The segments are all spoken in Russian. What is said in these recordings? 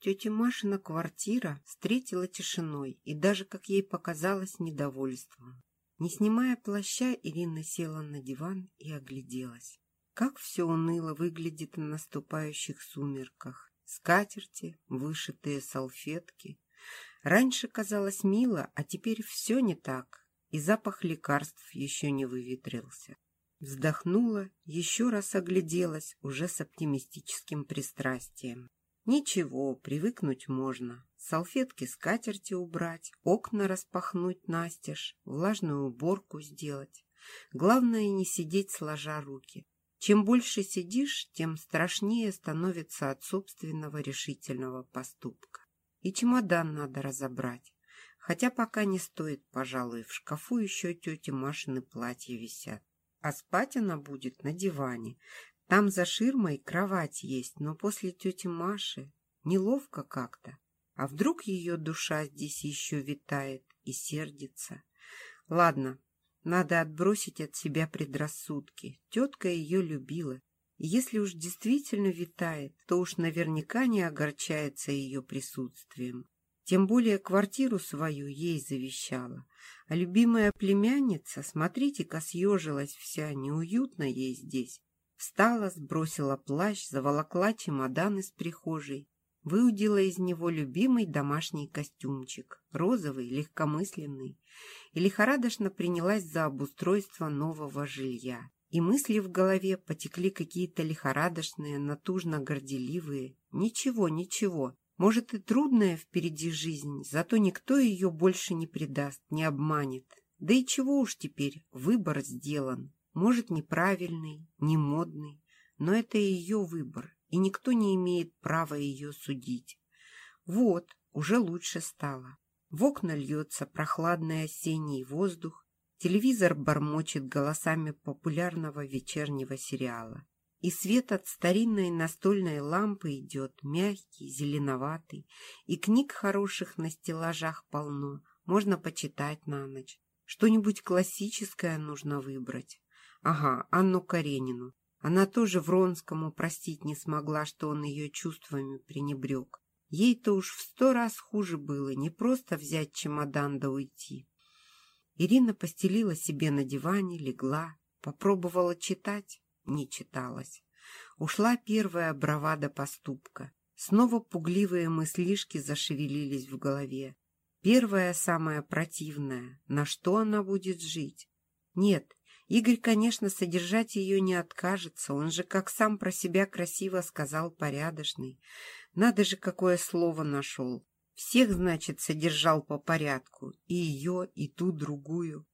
Тетя Машина квартира встретила тишиной и даже, как ей показалось, недовольством. Не снимая плаща, Ирина села на диван и огляделась. Как все уныло выглядит на наступающих сумерках. Скатерти, вышитые салфетки. Раньше казалось мило, а теперь все не так, и запах лекарств еще не выветрился. Вздохнула, еще раз огляделась, уже с оптимистическим пристрастием. Ничего, привыкнуть можно. Салфетки скатерти убрать, окна распахнуть настежь, влажную уборку сделать. Главное не сидеть сложа руки. Чем больше сидишь, тем страшнее становится от собственного решительного поступка. И чемодан надо разобрать. Хотя пока не стоит, пожалуй, в шкафу еще тети Машины платья висят. А спать она будет на диване, там за ширмой кровать есть, но после тети Маши неловко как-то. А вдруг ее душа здесь еще витает и сердится? Ладно, надо отбросить от себя предрассудки. Тетка ее любила. И если уж действительно витает, то уж наверняка не огорчается ее присутствием. Тем более квартиру свою ей завещала. А любимая племянница, смотрите-ка, съежилась вся, неуютно ей здесь. Встала, сбросила плащ, заволокла чемодан из прихожей, выудила из него любимый домашний костюмчик, розовый, легкомысленный, и лихорадочно принялась за обустройство нового жилья. И мысли в голове потекли какие-то лихорадочные, натужно-горделивые. Ничего, ничего. Может и трудная впереди жизнь, зато никто ее больше не предаст, не обманет. Да и чего уж теперь, выбор сделан. Может, неправильный, не модный, но это ее выбор, и никто не имеет права ее судить. Вот, уже лучше стало. В окна льется прохладный осенний воздух, телевизор бормочет голосами популярного вечернего сериала. И свет от старинной настольной лампы идет мягкий, зеленоватый, и книг хороших на стеллажах полно, можно почитать на ночь. Что-нибудь классическое нужно выбрать. Ага, Анну Каренину. Она тоже Вронскому простить не смогла, что он ее чувствами пренебрег. Ей-то уж в сто раз хуже было не просто взять чемодан да уйти. Ирина постелила себе на диване, легла, попробовала читать, не читалась. Ушла первая бравада поступка. Снова пугливые мыслишки зашевелились в голове. Первая, самая противная, на что она будет жить? Нет, Игорь, конечно, содержать ее не откажется, он же, как сам про себя красиво сказал, порядочный. Надо же, какое слово нашел. Всех, значит, содержал по порядку, и ее, и ту другую.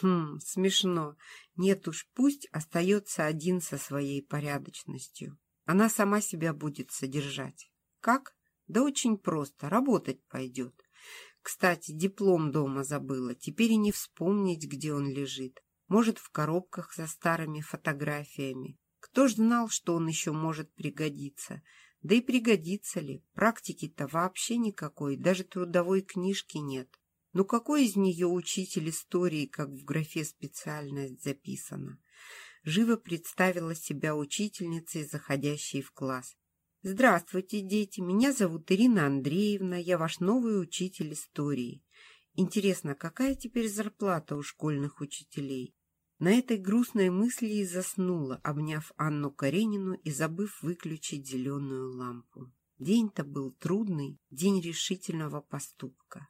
Хм, смешно. Нет уж, пусть остается один со своей порядочностью. Она сама себя будет содержать. Как? Да очень просто, работать пойдет. Кстати, диплом дома забыла, теперь и не вспомнить, где он лежит. Может, в коробках со старыми фотографиями. Кто ж знал, что он еще может пригодиться? Да и пригодится ли? Практики-то вообще никакой, даже трудовой книжки нет. Ну какой из нее учитель истории, как в графе специальность записана? Живо представила себя учительницей, заходящей в класс. «Здравствуйте, дети, меня зовут Ирина Андреевна, я ваш новый учитель истории. Интересно, какая теперь зарплата у школьных учителей? На этой грустной мысли и заснула, обняв Анну Каренину и забыв выключить зеленую лампу. День-то был трудный, день решительного поступка.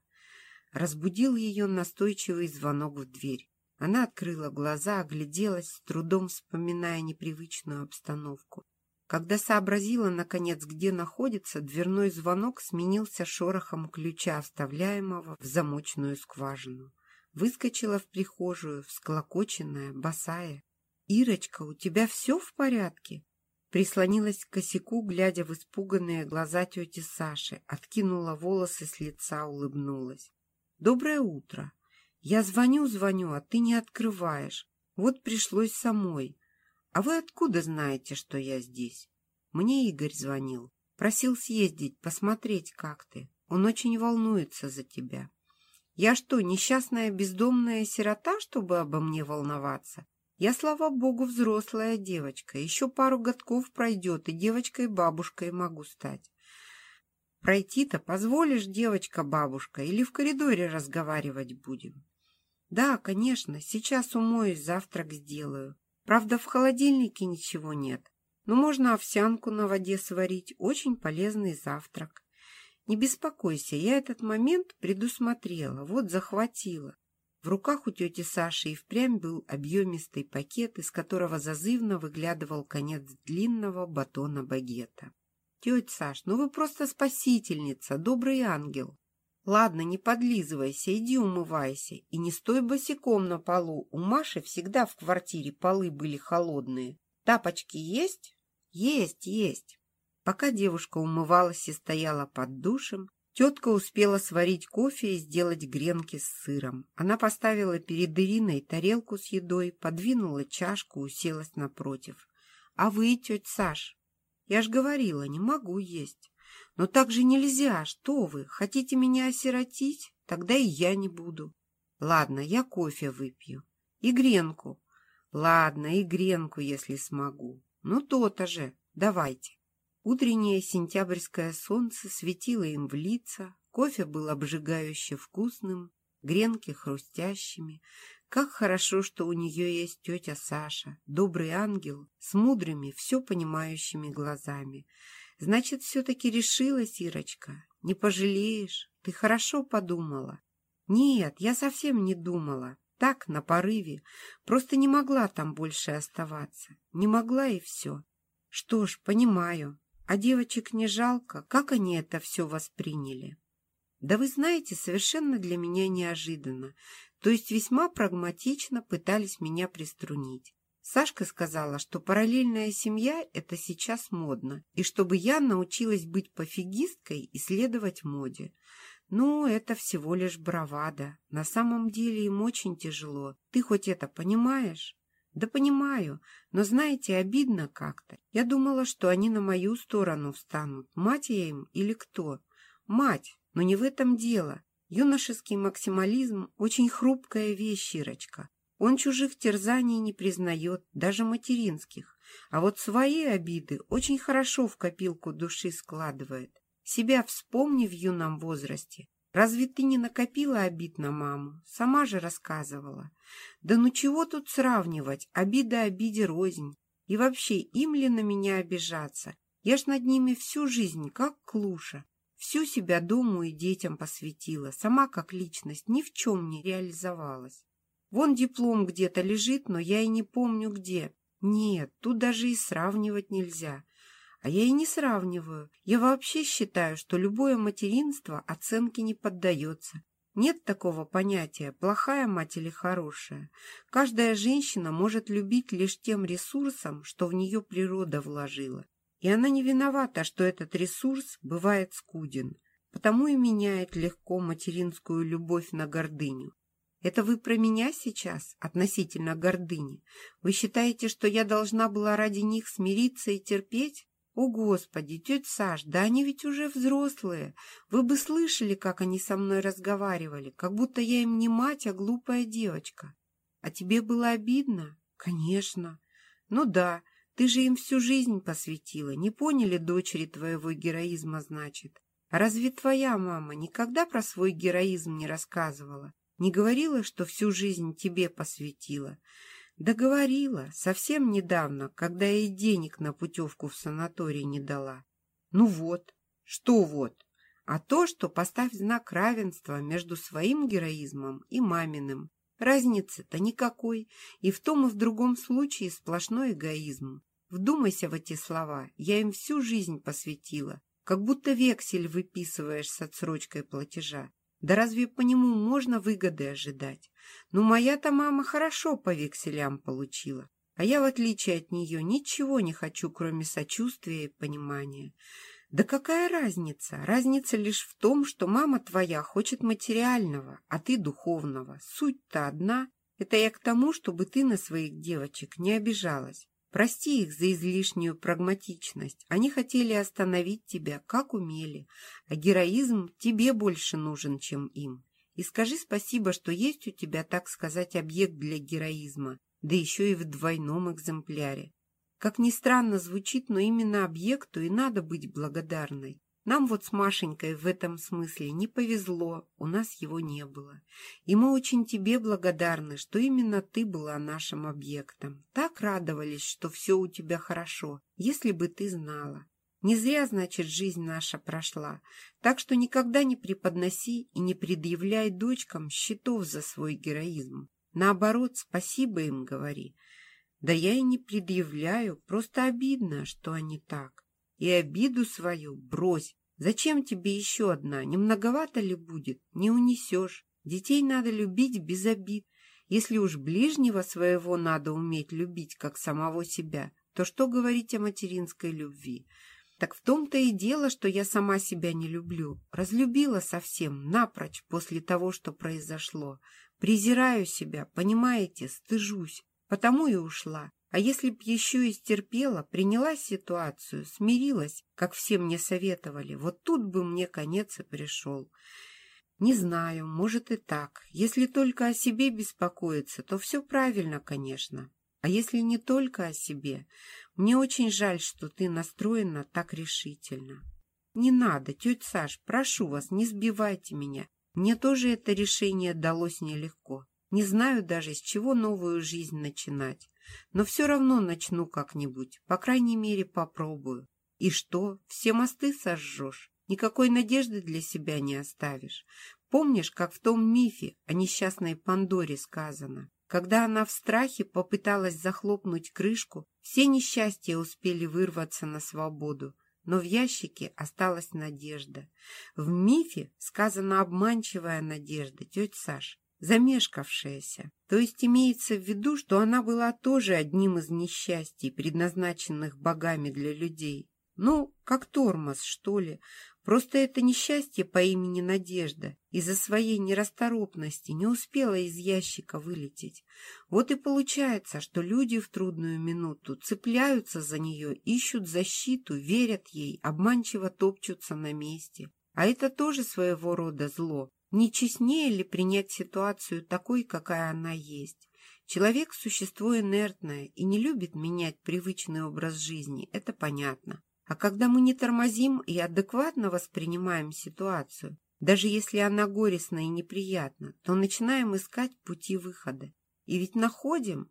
Разбудил ее настойчивый звонок в дверь. Она открыла глаза, огляделась, трудом вспоминая непривычную обстановку. Когда сообразила, наконец, где находится, дверной звонок сменился шорохом ключа, вставляемого в замочную скважину. Выскочила в прихожую, всклокоченная, босая. «Ирочка, у тебя все в порядке?» Прислонилась к косяку, глядя в испуганные глаза тети Саши, откинула волосы с лица, улыбнулась. «Доброе утро. Я звоню-звоню, а ты не открываешь. Вот пришлось самой. А вы откуда знаете, что я здесь?» Мне Игорь звонил. Просил съездить, посмотреть, как ты. Он очень волнуется за тебя. Я что, несчастная бездомная сирота, чтобы обо мне волноваться? Я, слава богу, взрослая девочка. Еще пару годков пройдет, и девочкой-бабушкой могу стать. Пройти-то позволишь, девочка-бабушка, или в коридоре разговаривать будем? Да, конечно, сейчас умоюсь, завтрак сделаю. Правда, в холодильнике ничего нет. Но можно овсянку на воде сварить, очень полезный завтрак. Не беспокойся, я этот момент предусмотрела, вот захватила. В руках у тети Саши и впрямь был объемистый пакет, из которого зазывно выглядывал конец длинного батона багета. «Тетя Саш, ну вы просто спасительница, добрый ангел!» «Ладно, не подлизывайся, иди умывайся. И не стой босиком на полу. У Маши всегда в квартире полы были холодные. Тапочки есть?» «Есть, есть». Пока девушка умывалась и стояла под душем, тетка успела сварить кофе и сделать гренки с сыром. Она поставила перед Ириной тарелку с едой, подвинула чашку, уселась напротив. «А вы, тетя Саш?» «Я ж говорила, не могу есть». «Но так же нельзя, что вы, хотите меня осиротить? Тогда и я не буду». «Ладно, я кофе выпью. И гренку». «Ладно, и гренку, если смогу». Ну, то-то же. Давайте. Утреннее сентябрьское солнце светило им в лица, кофе был обжигающе вкусным, гренки хрустящими. Как хорошо, что у нее есть тетя Саша, добрый ангел с мудрыми, все понимающими глазами. Значит, все-таки решилась, Ирочка. Не пожалеешь? Ты хорошо подумала? Нет, я совсем не думала. Так, на порыве. Просто не могла там больше оставаться. Не могла и все. Что ж, понимаю. А девочек не жалко? Как они это все восприняли? Да вы знаете, совершенно для меня неожиданно. То есть весьма прагматично пытались меня приструнить. Сашка сказала, что параллельная семья – это сейчас модно, и чтобы я научилась быть пофигисткой и следовать моде. Ну, это всего лишь бравада. На самом деле им очень тяжело. Ты хоть это понимаешь? Да понимаю, но знаете, обидно как-то. Я думала, что они на мою сторону встанут. Мать я им или кто? Мать, но не в этом дело. Юношеский максимализм – очень хрупкая вещь, Ирочка. Он чужих терзаний не признает, даже материнских. А вот свои обиды очень хорошо в копилку души складывает. Себя вспомни в юном возрасте. Разве ты не накопила обид на маму? Сама же рассказывала. Да ну чего тут сравнивать? Обида обиде рознь. И вообще, им ли на меня обижаться? Я ж над ними всю жизнь, как клуша. Всю себя дому и детям посвятила. Сама как личность ни в чем не реализовалась. Вон диплом где-то лежит, но я и не помню где. Нет, тут даже и сравнивать нельзя. А я и не сравниваю. Я вообще считаю, что любое материнство оценке не поддается. Нет такого понятия, плохая мать или хорошая. Каждая женщина может любить лишь тем ресурсом, что в нее природа вложила. И она не виновата, что этот ресурс бывает скуден, потому и меняет легко материнскую любовь на гордыню. Это вы про меня сейчас, относительно гордыни? Вы считаете, что я должна была ради них смириться и терпеть? «О, Господи, тетя Саш, да они ведь уже взрослые. Вы бы слышали, как они со мной разговаривали, как будто я им не мать, а глупая девочка. А тебе было обидно? Конечно. Ну да, ты же им всю жизнь посвятила. Не поняли дочери твоего героизма, значит. Разве твоя мама никогда про свой героизм не рассказывала? Не говорила, что всю жизнь тебе посвятила?» Договорила, совсем недавно, когда ей денег на путевку в санаторий не дала. Ну вот, что вот? А то, что поставь знак равенства между своим героизмом и маминым. Разницы-то никакой, и в том и в другом случае сплошной эгоизм. Вдумайся в эти слова, я им всю жизнь посвятила, как будто вексель выписываешь с отсрочкой платежа. Да разве по нему можно выгоды ожидать? Ну, моя-то мама хорошо по векселям получила, а я, в отличие от нее, ничего не хочу, кроме сочувствия и понимания. Да какая разница? Разница лишь в том, что мама твоя хочет материального, а ты духовного. Суть-то одна. Это я к тому, чтобы ты на своих девочек не обижалась. Прости их за излишнюю прагматичность. Они хотели остановить тебя, как умели, а героизм тебе больше нужен, чем им. И скажи спасибо, что есть у тебя, так сказать, объект для героизма, да еще и в двойном экземпляре. Как ни странно звучит, но именно объекту и надо быть благодарной. Нам вот с Машенькой в этом смысле не повезло, у нас его не было. И мы очень тебе благодарны, что именно ты была нашим объектом. Так радовались, что все у тебя хорошо, если бы ты знала. Не зря, значит, жизнь наша прошла. Так что никогда не преподноси и не предъявляй дочкам счетов за свой героизм. Наоборот, спасибо им говори. Да я и не предъявляю, просто обидно, что они так. И обиду свою брось. Зачем тебе еще одна? Не многовато ли будет? Не унесешь. Детей надо любить без обид. Если уж ближнего своего надо уметь любить, как самого себя, то что говорить о материнской любви? Так в том-то и дело, что я сама себя не люблю. Разлюбила совсем, напрочь, после того, что произошло. Презираю себя, понимаете, стыжусь. Потому и ушла. А если б еще и стерпела, приняла ситуацию, смирилась, как все мне советовали, вот тут бы мне конец и пришел. Не знаю, может и так. Если только о себе беспокоиться, то все правильно, конечно. А если не только о себе, мне очень жаль, что ты настроена так решительно. Не надо, тетя Саш, прошу вас, не сбивайте меня. Мне тоже это решение далось нелегко. Не знаю даже, с чего новую жизнь начинать. Но все равно начну как-нибудь, по крайней мере попробую. И что, все мосты сожжешь? Никакой надежды для себя не оставишь. Помнишь, как в том мифе о несчастной Пандоре сказано? Когда она в страхе попыталась захлопнуть крышку, все несчастья успели вырваться на свободу, но в ящике осталась надежда. В мифе сказана обманчивая надежда, тетя Саш замешкавшаяся. То есть имеется в виду, что она была тоже одним из несчастий, предназначенных богами для людей. Ну, как тормоз, что ли. Просто это несчастье по имени Надежда из-за своей нерасторопности не успела из ящика вылететь. Вот и получается, что люди в трудную минуту цепляются за нее, ищут защиту, верят ей, обманчиво топчутся на месте. А это тоже своего рода зло, не честнее ли принять ситуацию такой, какая она есть? Человек – существо инертное и не любит менять привычный образ жизни, это понятно. А когда мы не тормозим и адекватно воспринимаем ситуацию, даже если она горестна и неприятна, то начинаем искать пути выхода. И ведь находим.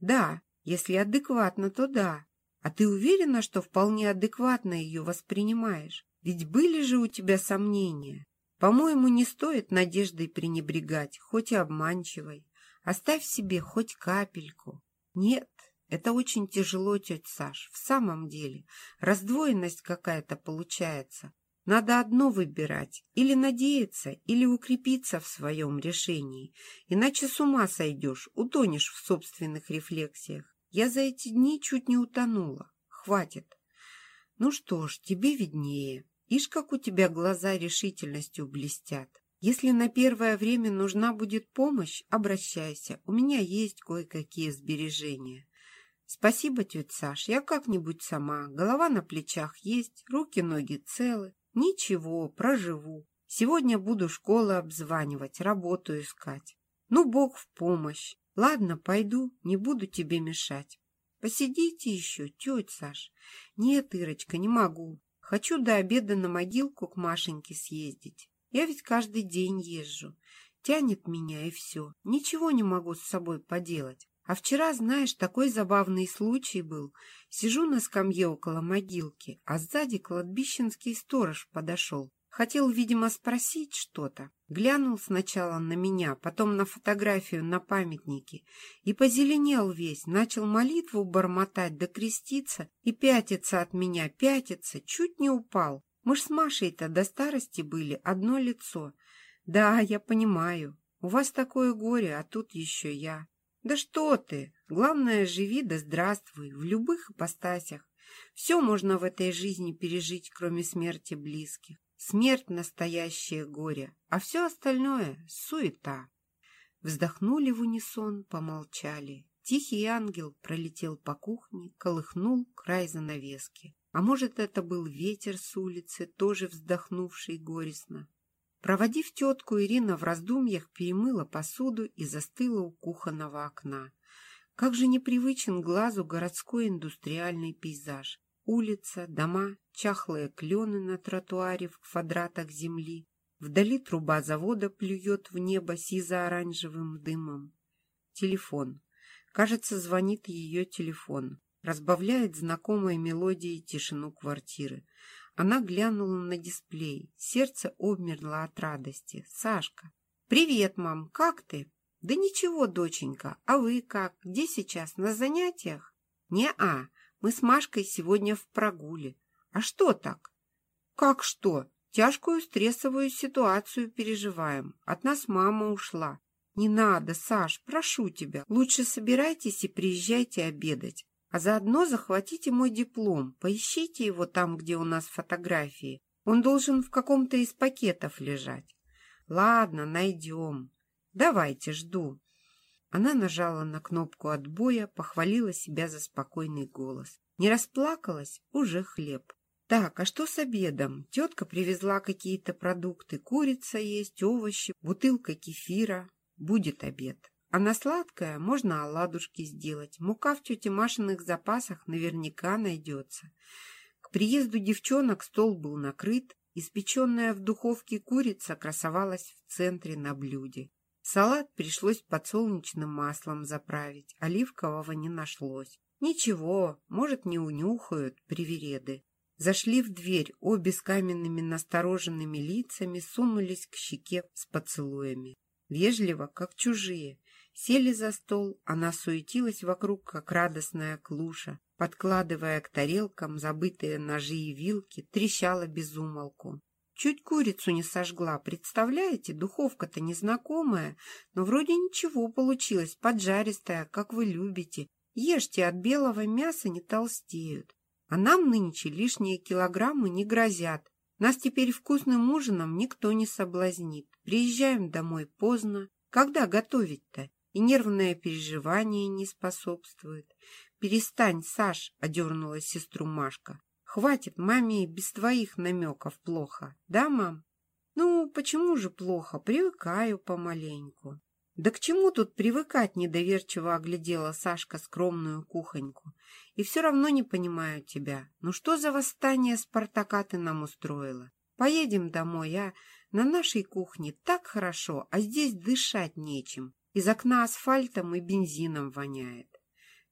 Да, если адекватно, то да. А ты уверена, что вполне адекватно ее воспринимаешь? Ведь были же у тебя сомнения. По-моему, не стоит надеждой пренебрегать, хоть и обманчивой. Оставь себе хоть капельку. Нет, это очень тяжело, тетя Саш, в самом деле. Раздвоенность какая-то получается. Надо одно выбирать, или надеяться, или укрепиться в своем решении. Иначе с ума сойдешь, утонешь в собственных рефлексиях. Я за эти дни чуть не утонула. Хватит. Ну что ж, тебе виднее. Ишь, как у тебя глаза решительностью блестят. Если на первое время нужна будет помощь, обращайся. У меня есть кое-какие сбережения. Спасибо, тетя Саш, я как-нибудь сама. Голова на плечах есть, руки-ноги целы. Ничего, проживу. Сегодня буду школы обзванивать, работу искать. Ну, Бог в помощь. Ладно, пойду, не буду тебе мешать. Посидите еще, тетя Саш. Нет, Ирочка, не могу. Хочу до обеда на могилку к Машеньке съездить. Я ведь каждый день езжу. Тянет меня и все. Ничего не могу с собой поделать. А вчера, знаешь, такой забавный случай был. Сижу на скамье около могилки, а сзади кладбищенский сторож подошел. Хотел, видимо, спросить что-то. Глянул сначала на меня, потом на фотографию на памятнике и позеленел весь, начал молитву бормотать да креститься и пятиться от меня, пятиться, чуть не упал. Мы ж с Машей-то до старости были одно лицо. Да, я понимаю, у вас такое горе, а тут еще я. Да что ты, главное, живи да здравствуй, в любых ипостасях. Все можно в этой жизни пережить, кроме смерти близких. Смерть — настоящее горе, а все остальное — суета. Вздохнули в унисон, помолчали. Тихий ангел пролетел по кухне, колыхнул край занавески. А может, это был ветер с улицы, тоже вздохнувший горестно. Проводив тетку, Ирина в раздумьях перемыла посуду и застыла у кухонного окна. Как же непривычен глазу городской индустриальный пейзаж. Улица, дома, чахлые клены на тротуаре в квадратах земли. Вдали труба завода плюет в небо сизо-оранжевым дымом. Телефон. Кажется, звонит ее телефон. Разбавляет знакомой мелодией тишину квартиры. Она глянула на дисплей. Сердце обмерло от радости. «Сашка!» «Привет, мам! Как ты?» «Да ничего, доченька. А вы как? Где сейчас? На занятиях?» «Не-а. Мы с Машкой сегодня в прогуле. А что так? Как что? Тяжкую стрессовую ситуацию переживаем. От нас мама ушла. Не надо, Саш, прошу тебя. Лучше собирайтесь и приезжайте обедать. А заодно захватите мой диплом. Поищите его там, где у нас фотографии. Он должен в каком-то из пакетов лежать. Ладно, найдем. Давайте, жду. Она нажала на кнопку отбоя, похвалила себя за спокойный голос. Не расплакалась? Уже хлеб. Так, а что с обедом? Тетка привезла какие-то продукты. Курица есть, овощи, бутылка кефира. Будет обед. А на сладкое можно оладушки сделать. Мука в тете Машиных запасах наверняка найдется. К приезду девчонок стол был накрыт. Испеченная в духовке курица красовалась в центре на блюде. Салат пришлось подсолнечным маслом заправить, оливкового не нашлось. Ничего, может, не унюхают привереды. Зашли в дверь, обе с каменными настороженными лицами сунулись к щеке с поцелуями. Вежливо, как чужие. Сели за стол, она суетилась вокруг, как радостная клуша, подкладывая к тарелкам забытые ножи и вилки, трещала безумолку. Чуть курицу не сожгла, представляете? Духовка-то незнакомая, но вроде ничего получилось, поджаристая, как вы любите. Ешьте, от белого мяса не толстеют. А нам нынче лишние килограммы не грозят. Нас теперь вкусным ужином никто не соблазнит. Приезжаем домой поздно. Когда готовить-то? И нервное переживание не способствует. «Перестань, Саш!» — одернула сестру Машка. Хватит, маме без твоих намеков плохо. Да, мам? Ну, почему же плохо? Привыкаю помаленьку. Да к чему тут привыкать, недоверчиво оглядела Сашка скромную кухоньку. И все равно не понимаю тебя. Ну что за восстание Спартака ты нам устроила? Поедем домой, а? На нашей кухне так хорошо, а здесь дышать нечем. Из окна асфальтом и бензином воняет.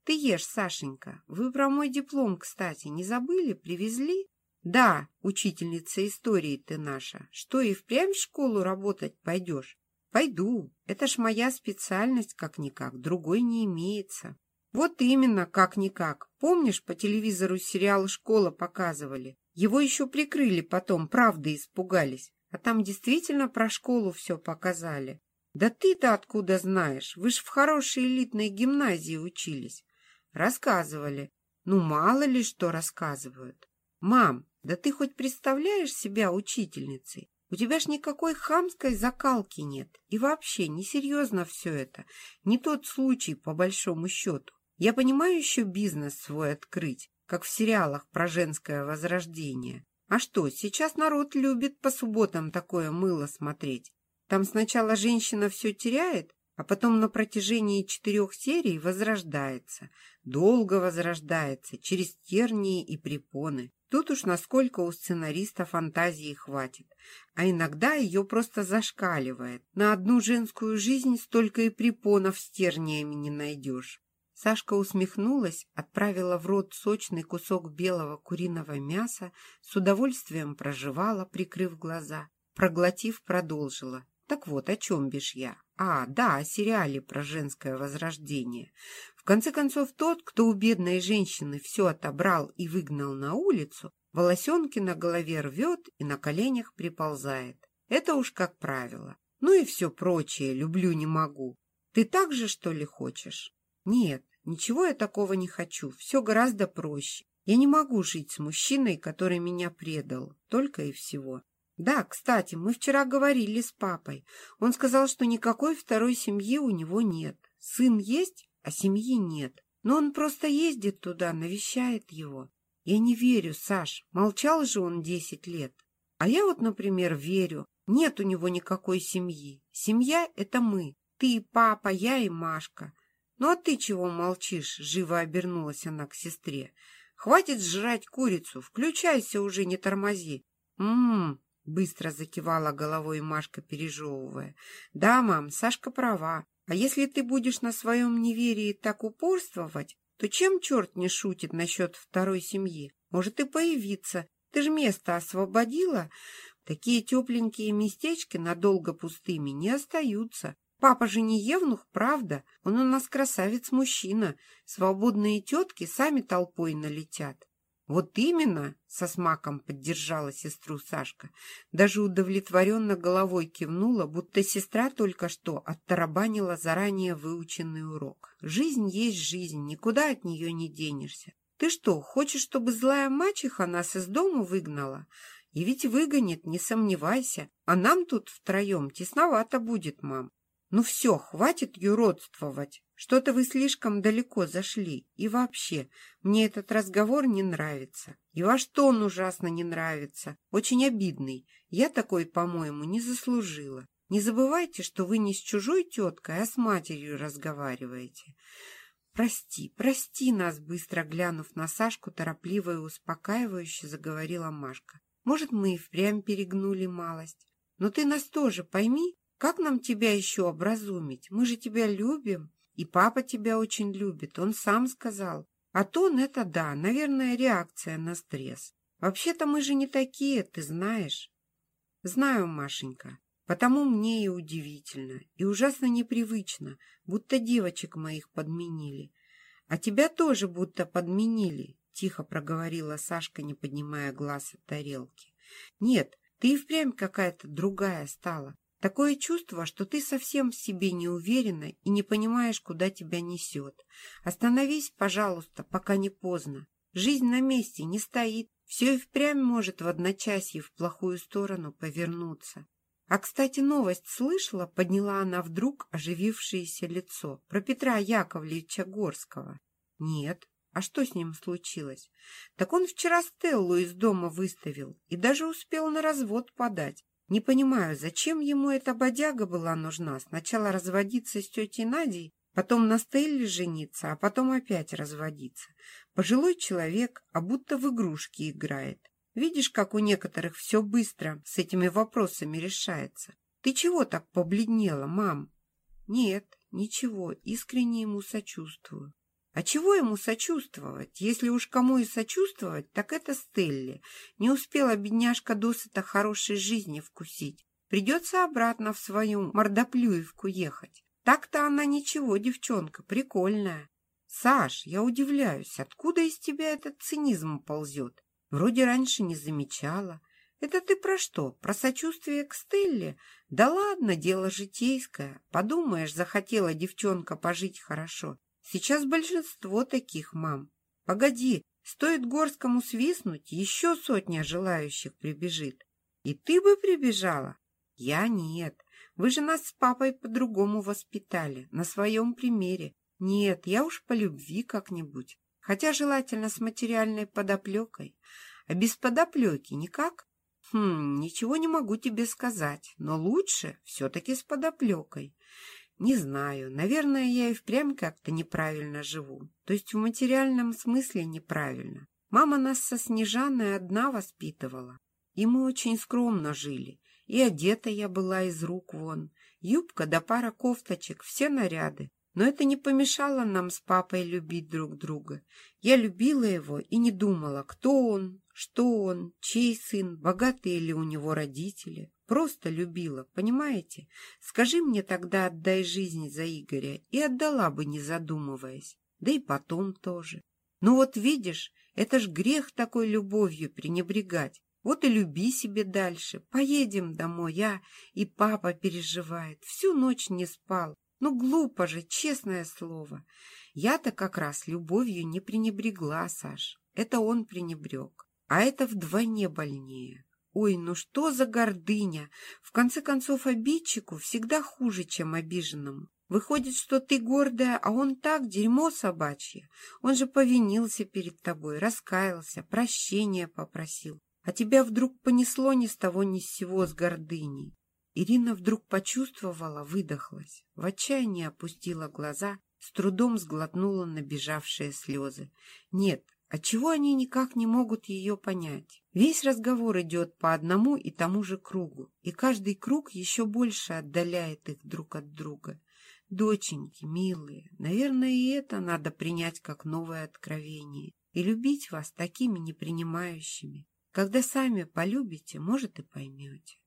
Ты ешь, Сашенька. Вы про мой диплом, кстати, не забыли? Привезли? Да, учительница истории ты наша. Что, и впрямь в школу работать пойдешь? Пойду. Это ж моя специальность, как-никак. Другой не имеется. Вот именно, как-никак. Помнишь, по телевизору сериал «Школа» показывали? Его еще прикрыли потом, правда испугались. А там действительно про школу все показали. Да ты-то откуда знаешь? Вы ж в хорошей элитной гимназии учились. Рассказывали. Ну, мало ли что рассказывают. Мам, да ты хоть представляешь себя учительницей? У тебя ж никакой хамской закалки нет. И вообще, несерьезно все это. Не тот случай, по большому счету. Я понимаю еще бизнес свой открыть, как в сериалах про женское возрождение. А что, сейчас народ любит по субботам такое мыло смотреть. Там сначала женщина все теряет, а потом на протяжении четырех серий возрождается, долго возрождается, через тернии и препоны. Тут уж насколько у сценариста фантазии хватит, а иногда ее просто зашкаливает. На одну женскую жизнь столько и препонов с терниями не найдешь. Сашка усмехнулась, отправила в рот сочный кусок белого куриного мяса, с удовольствием проживала, прикрыв глаза. Проглотив, продолжила. Так вот, о чем бишь я? А, да, о сериале про женское возрождение. В конце концов, тот, кто у бедной женщины все отобрал и выгнал на улицу, волосенки на голове рвет и на коленях приползает. Это уж как правило. Ну и все прочее, люблю не могу. Ты так же, что ли, хочешь? Нет, ничего я такого не хочу, все гораздо проще. Я не могу жить с мужчиной, который меня предал, только и всего. Да, кстати, мы вчера говорили с папой. Он сказал, что никакой второй семьи у него нет. Сын есть, а семьи нет. Но он просто ездит туда, навещает его. Я не верю, Саш. Молчал же он десять лет. А я вот, например, верю. Нет у него никакой семьи. Семья — это мы. Ты, папа, я и Машка. Ну а ты чего молчишь? Живо обернулась она к сестре. Хватит жрать курицу, включайся уже, не тормози. Ммм, быстро закивала головой Машка, пережевывая. Да, мам, Сашка права. А если ты будешь на своем неверии так упорствовать, то чем черт не шутит насчет второй семьи? Может и появиться. Ты ж место освободила. Такие тепленькие местечки надолго пустыми не остаются. Папа же не евнух, правда? Он у нас красавец-мужчина. Свободные тетки сами толпой налетят. Вот именно, со смаком поддержала сестру Сашка. Даже удовлетворенно головой кивнула, будто сестра только что оттарабанила заранее выученный урок. Жизнь есть жизнь, никуда от нее не денешься. Ты что, хочешь, чтобы злая мачеха нас из дому выгнала? И ведь выгонит, не сомневайся. А нам тут втроем тесновато будет, мам. Ну все, хватит юродствовать. Что-то вы слишком далеко зашли. И вообще, мне этот разговор не нравится. И ваш тон ужасно не нравится. Очень обидный. Я такой, по-моему, не заслужила. Не забывайте, что вы не с чужой теткой, а с матерью разговариваете. «Прости, прости нас!» Быстро глянув на Сашку, торопливо и успокаивающе заговорила Машка. «Может, мы и впрямь перегнули малость. Но ты нас тоже пойми, как нам тебя еще образумить? Мы же тебя любим, и папа тебя очень любит, он сам сказал. А тон — это да, наверное, реакция на стресс. Вообще-то мы же не такие, ты знаешь. Знаю, Машенька, потому мне и удивительно, и ужасно непривычно, будто девочек моих подменили. А тебя тоже будто подменили, тихо проговорила Сашка, не поднимая глаз от тарелки. Нет, ты и впрямь какая-то другая стала. Такое чувство, что ты совсем в себе не уверена и не понимаешь, куда тебя несет. Остановись, пожалуйста, пока не поздно. Жизнь на месте не стоит, все и впрямь может в одночасье в плохую сторону повернуться. А, кстати, новость слышала, подняла она вдруг оживившееся лицо, про Петра Яковлевича Горского. Нет, а что с ним случилось? Так он вчера Стеллу из дома выставил и даже успел на развод подать. Не понимаю, зачем ему эта бодяга была нужна? Сначала разводиться с тетей Надей, потом на Стелле жениться, а потом опять разводиться. Пожилой человек, а будто в игрушки играет. Видишь, как у некоторых все быстро с этими вопросами решается. Ты чего так побледнела, мам? Нет, ничего, искренне ему сочувствую. А чего ему сочувствовать? Если уж кому и сочувствовать, так это Стелле. Не успела бедняжка досыта хорошей жизни вкусить. Придется обратно в свою мордоплюевку ехать. Так-то она ничего, девчонка, прикольная. Саш, я удивляюсь, откуда из тебя этот цинизм ползет? Вроде раньше не замечала. Это ты про что? Про сочувствие к Стелле? Да ладно, дело житейское. Подумаешь, захотела девчонка пожить хорошо. Сейчас большинство таких мам. Погоди, стоит Горскому свистнуть, еще сотня желающих прибежит. И ты бы прибежала? Я нет. Вы же нас с папой по-другому воспитали, на своем примере. Нет, я уж по любви как-нибудь. Хотя желательно с материальной подоплекой. А без подоплеки никак? Хм, ничего не могу тебе сказать, но лучше все-таки с подоплекой. Не знаю, наверное, я и впрямь как-то неправильно живу. То есть в материальном смысле неправильно. Мама нас со Снежаной одна воспитывала. И мы очень скромно жили. И одета я была из рук вон. Юбка да пара кофточек, все наряды. Но это не помешало нам с папой любить друг друга. Я любила его и не думала, кто он, что он, чей сын, богатые ли у него родители. Просто любила, понимаете? Скажи мне тогда, отдай жизнь за Игоря, и отдала бы, не задумываясь. Да и потом тоже. Ну вот видишь, это ж грех такой любовью пренебрегать. Вот и люби себе дальше. Поедем домой, я и папа переживает. Всю ночь не спал. Ну, глупо же, честное слово. Я-то как раз любовью не пренебрегла, Саш. Это он пренебрег. А это вдвойне больнее. Ой, ну что за гордыня! В конце концов, обидчику всегда хуже, чем обиженному. Выходит, что ты гордая, а он так, дерьмо собачье. Он же повинился перед тобой, раскаялся, прощения попросил. А тебя вдруг понесло ни с того ни с сего с гордыней. Ирина вдруг почувствовала, выдохлась, в отчаянии опустила глаза, с трудом сглотнула набежавшие слезы. Нет, Отчего они никак не могут ее понять? Весь разговор идет по одному и тому же кругу, и каждый круг еще больше отдаляет их друг от друга. Доченьки, милые, наверное, и это надо принять как новое откровение и любить вас такими непринимающими. Когда сами полюбите, может, и поймете.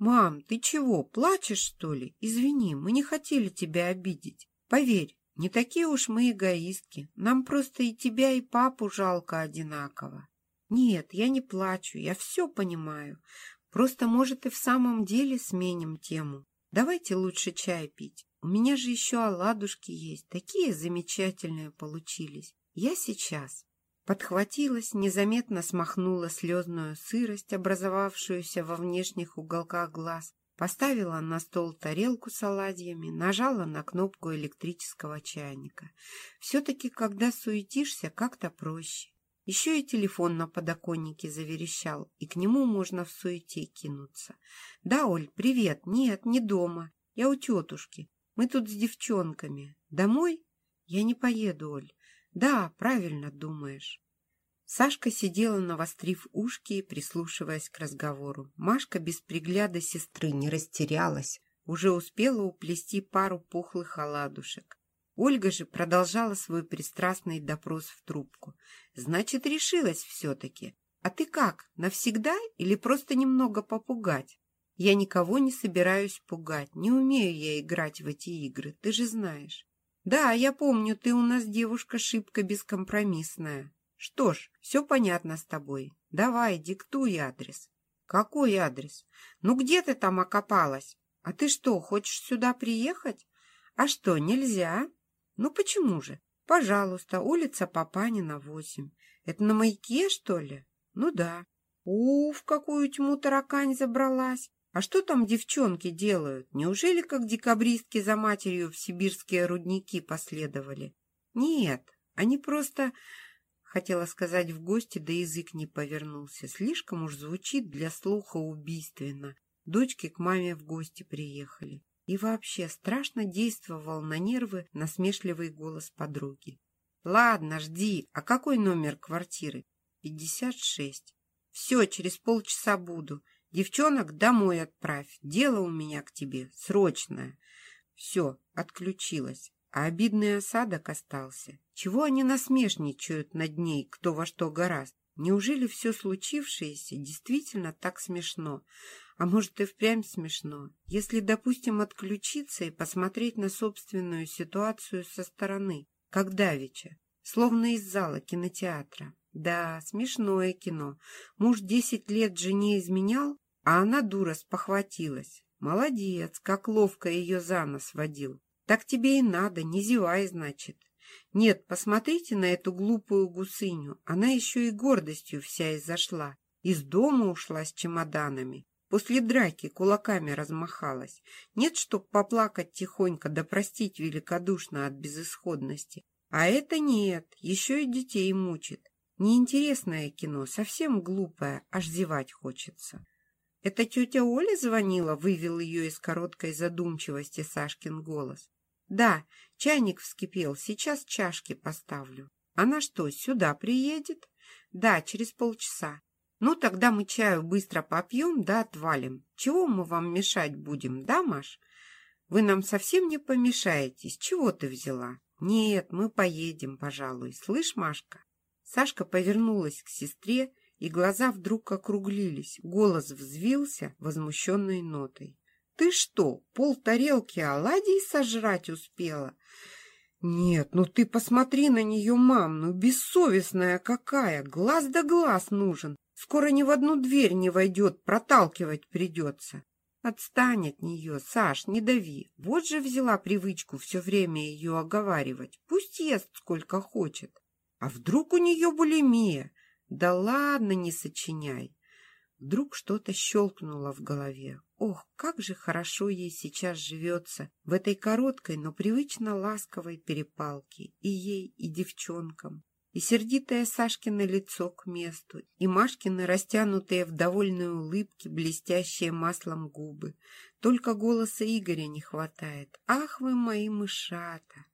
«Мам, ты чего, плачешь, что ли? Извини, мы не хотели тебя обидеть. Поверь, не такие уж мы эгоистки. Нам просто и тебя, и папу жалко одинаково. Нет, я не плачу, я все понимаю. Просто, может, и в самом деле сменим тему. Давайте лучше чай пить. У меня же еще оладушки есть. Такие замечательные получились. Я сейчас. Подхватилась, незаметно смахнула слезную сырость, образовавшуюся во внешних уголках глаз, поставила на стол тарелку с оладьями, нажала на кнопку электрического чайника. Все-таки, когда суетишься, как-то проще. Еще и телефон на подоконнике заверещал, и к нему можно в суете кинуться. «Да, Оль, привет. Нет, не дома. Я у тетушки. Мы тут с девчонками. Домой? Я не поеду, Оль. Да, правильно думаешь. Сашка сидела, навострив ушки прислушиваясь к разговору. Машка без пригляда сестры не растерялась, уже успела уплести пару пухлых оладушек. Ольга же продолжала свой пристрастный допрос в трубку. «Значит, решилась все-таки. А ты как, навсегда или просто немного попугать?» «Я никого не собираюсь пугать. Не умею я играть в эти игры, ты же знаешь». «Да, я помню, ты у нас девушка шибко бескомпромиссная. Что ж, все понятно с тобой. Давай, диктуй адрес». «Какой адрес? Ну где ты там окопалась? А ты что, хочешь сюда приехать? А что, нельзя? Ну почему же? Пожалуйста, улица Папанина, 8. Это на маяке, что ли? Ну да. Уф, какую тьму таракань забралась. А что там девчонки делают? Неужели как декабристки за матерью в сибирские рудники последовали? Нет, они просто... Хотела сказать в гости, да язык не повернулся. Слишком уж звучит для слуха убийственно. Дочки к маме в гости приехали. И вообще страшно действовал на нервы насмешливый голос подруги. «Ладно, жди. А какой номер квартиры?» «Пятьдесят шесть. Все, через полчаса буду. Девчонок домой отправь. Дело у меня к тебе срочное. Все, отключилась. А обидный осадок остался. Чего они насмешничают над ней, кто во что гораст? Неужели все случившееся действительно так смешно? А может и впрямь смешно, если, допустим, отключиться и посмотреть на собственную ситуацию со стороны, как давеча, словно из зала кинотеатра. Да, смешное кино. Муж десять лет жене изменял, а она, дура, спохватилась. Молодец, как ловко ее за нос водил. Так тебе и надо, не зевай, значит. Нет, посмотрите на эту глупую гусыню. Она еще и гордостью вся изошла. Из дома ушла с чемоданами. После драки кулаками размахалась. Нет, чтоб поплакать тихонько да простить великодушно от безысходности. А это нет, еще и детей мучит. Неинтересное кино, совсем глупое, аж зевать хочется. «Это тетя Оля звонила?» — вывел ее из короткой задумчивости Сашкин голос. «Да, чайник вскипел, сейчас чашки поставлю. Она что, сюда приедет?» «Да, через полчаса. Ну, тогда мы чаю быстро попьем, да отвалим. Чего мы вам мешать будем, да, Маш? Вы нам совсем не помешаете. С чего ты взяла?» «Нет, мы поедем, пожалуй. Слышь, Машка?» Сашка повернулась к сестре, и глаза вдруг округлились, голос взвился возмущенной нотой. «Ты что, пол тарелки оладий сожрать успела?» «Нет, ну ты посмотри на нее, мам, ну бессовестная какая, глаз да глаз нужен, скоро ни в одну дверь не войдет, проталкивать придется». «Отстань от нее, Саш, не дави. Вот же взяла привычку все время ее оговаривать. Пусть ест сколько хочет. А вдруг у нее булимия? Да ладно, не сочиняй. Вдруг что-то щелкнуло в голове. Ох, как же хорошо ей сейчас живется в этой короткой, но привычно ласковой перепалке и ей, и девчонкам. И сердитое Сашкино лицо к месту, и Машкины растянутые в довольной улыбке, блестящие маслом губы. Только голоса Игоря не хватает. «Ах вы мои мышата!»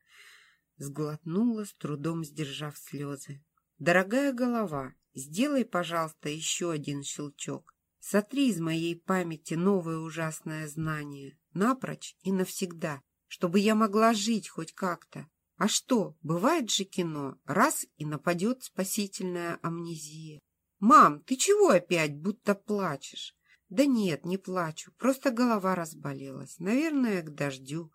Сглотнула, с трудом сдержав слезы. Дорогая голова, сделай, пожалуйста, еще один щелчок. Сотри из моей памяти новое ужасное знание, напрочь и навсегда, чтобы я могла жить хоть как-то. А что, бывает же кино, раз и нападет спасительная амнезия. «Мам, ты чего опять, будто плачешь?» «Да нет, не плачу, просто голова разболелась. Наверное, к дождю».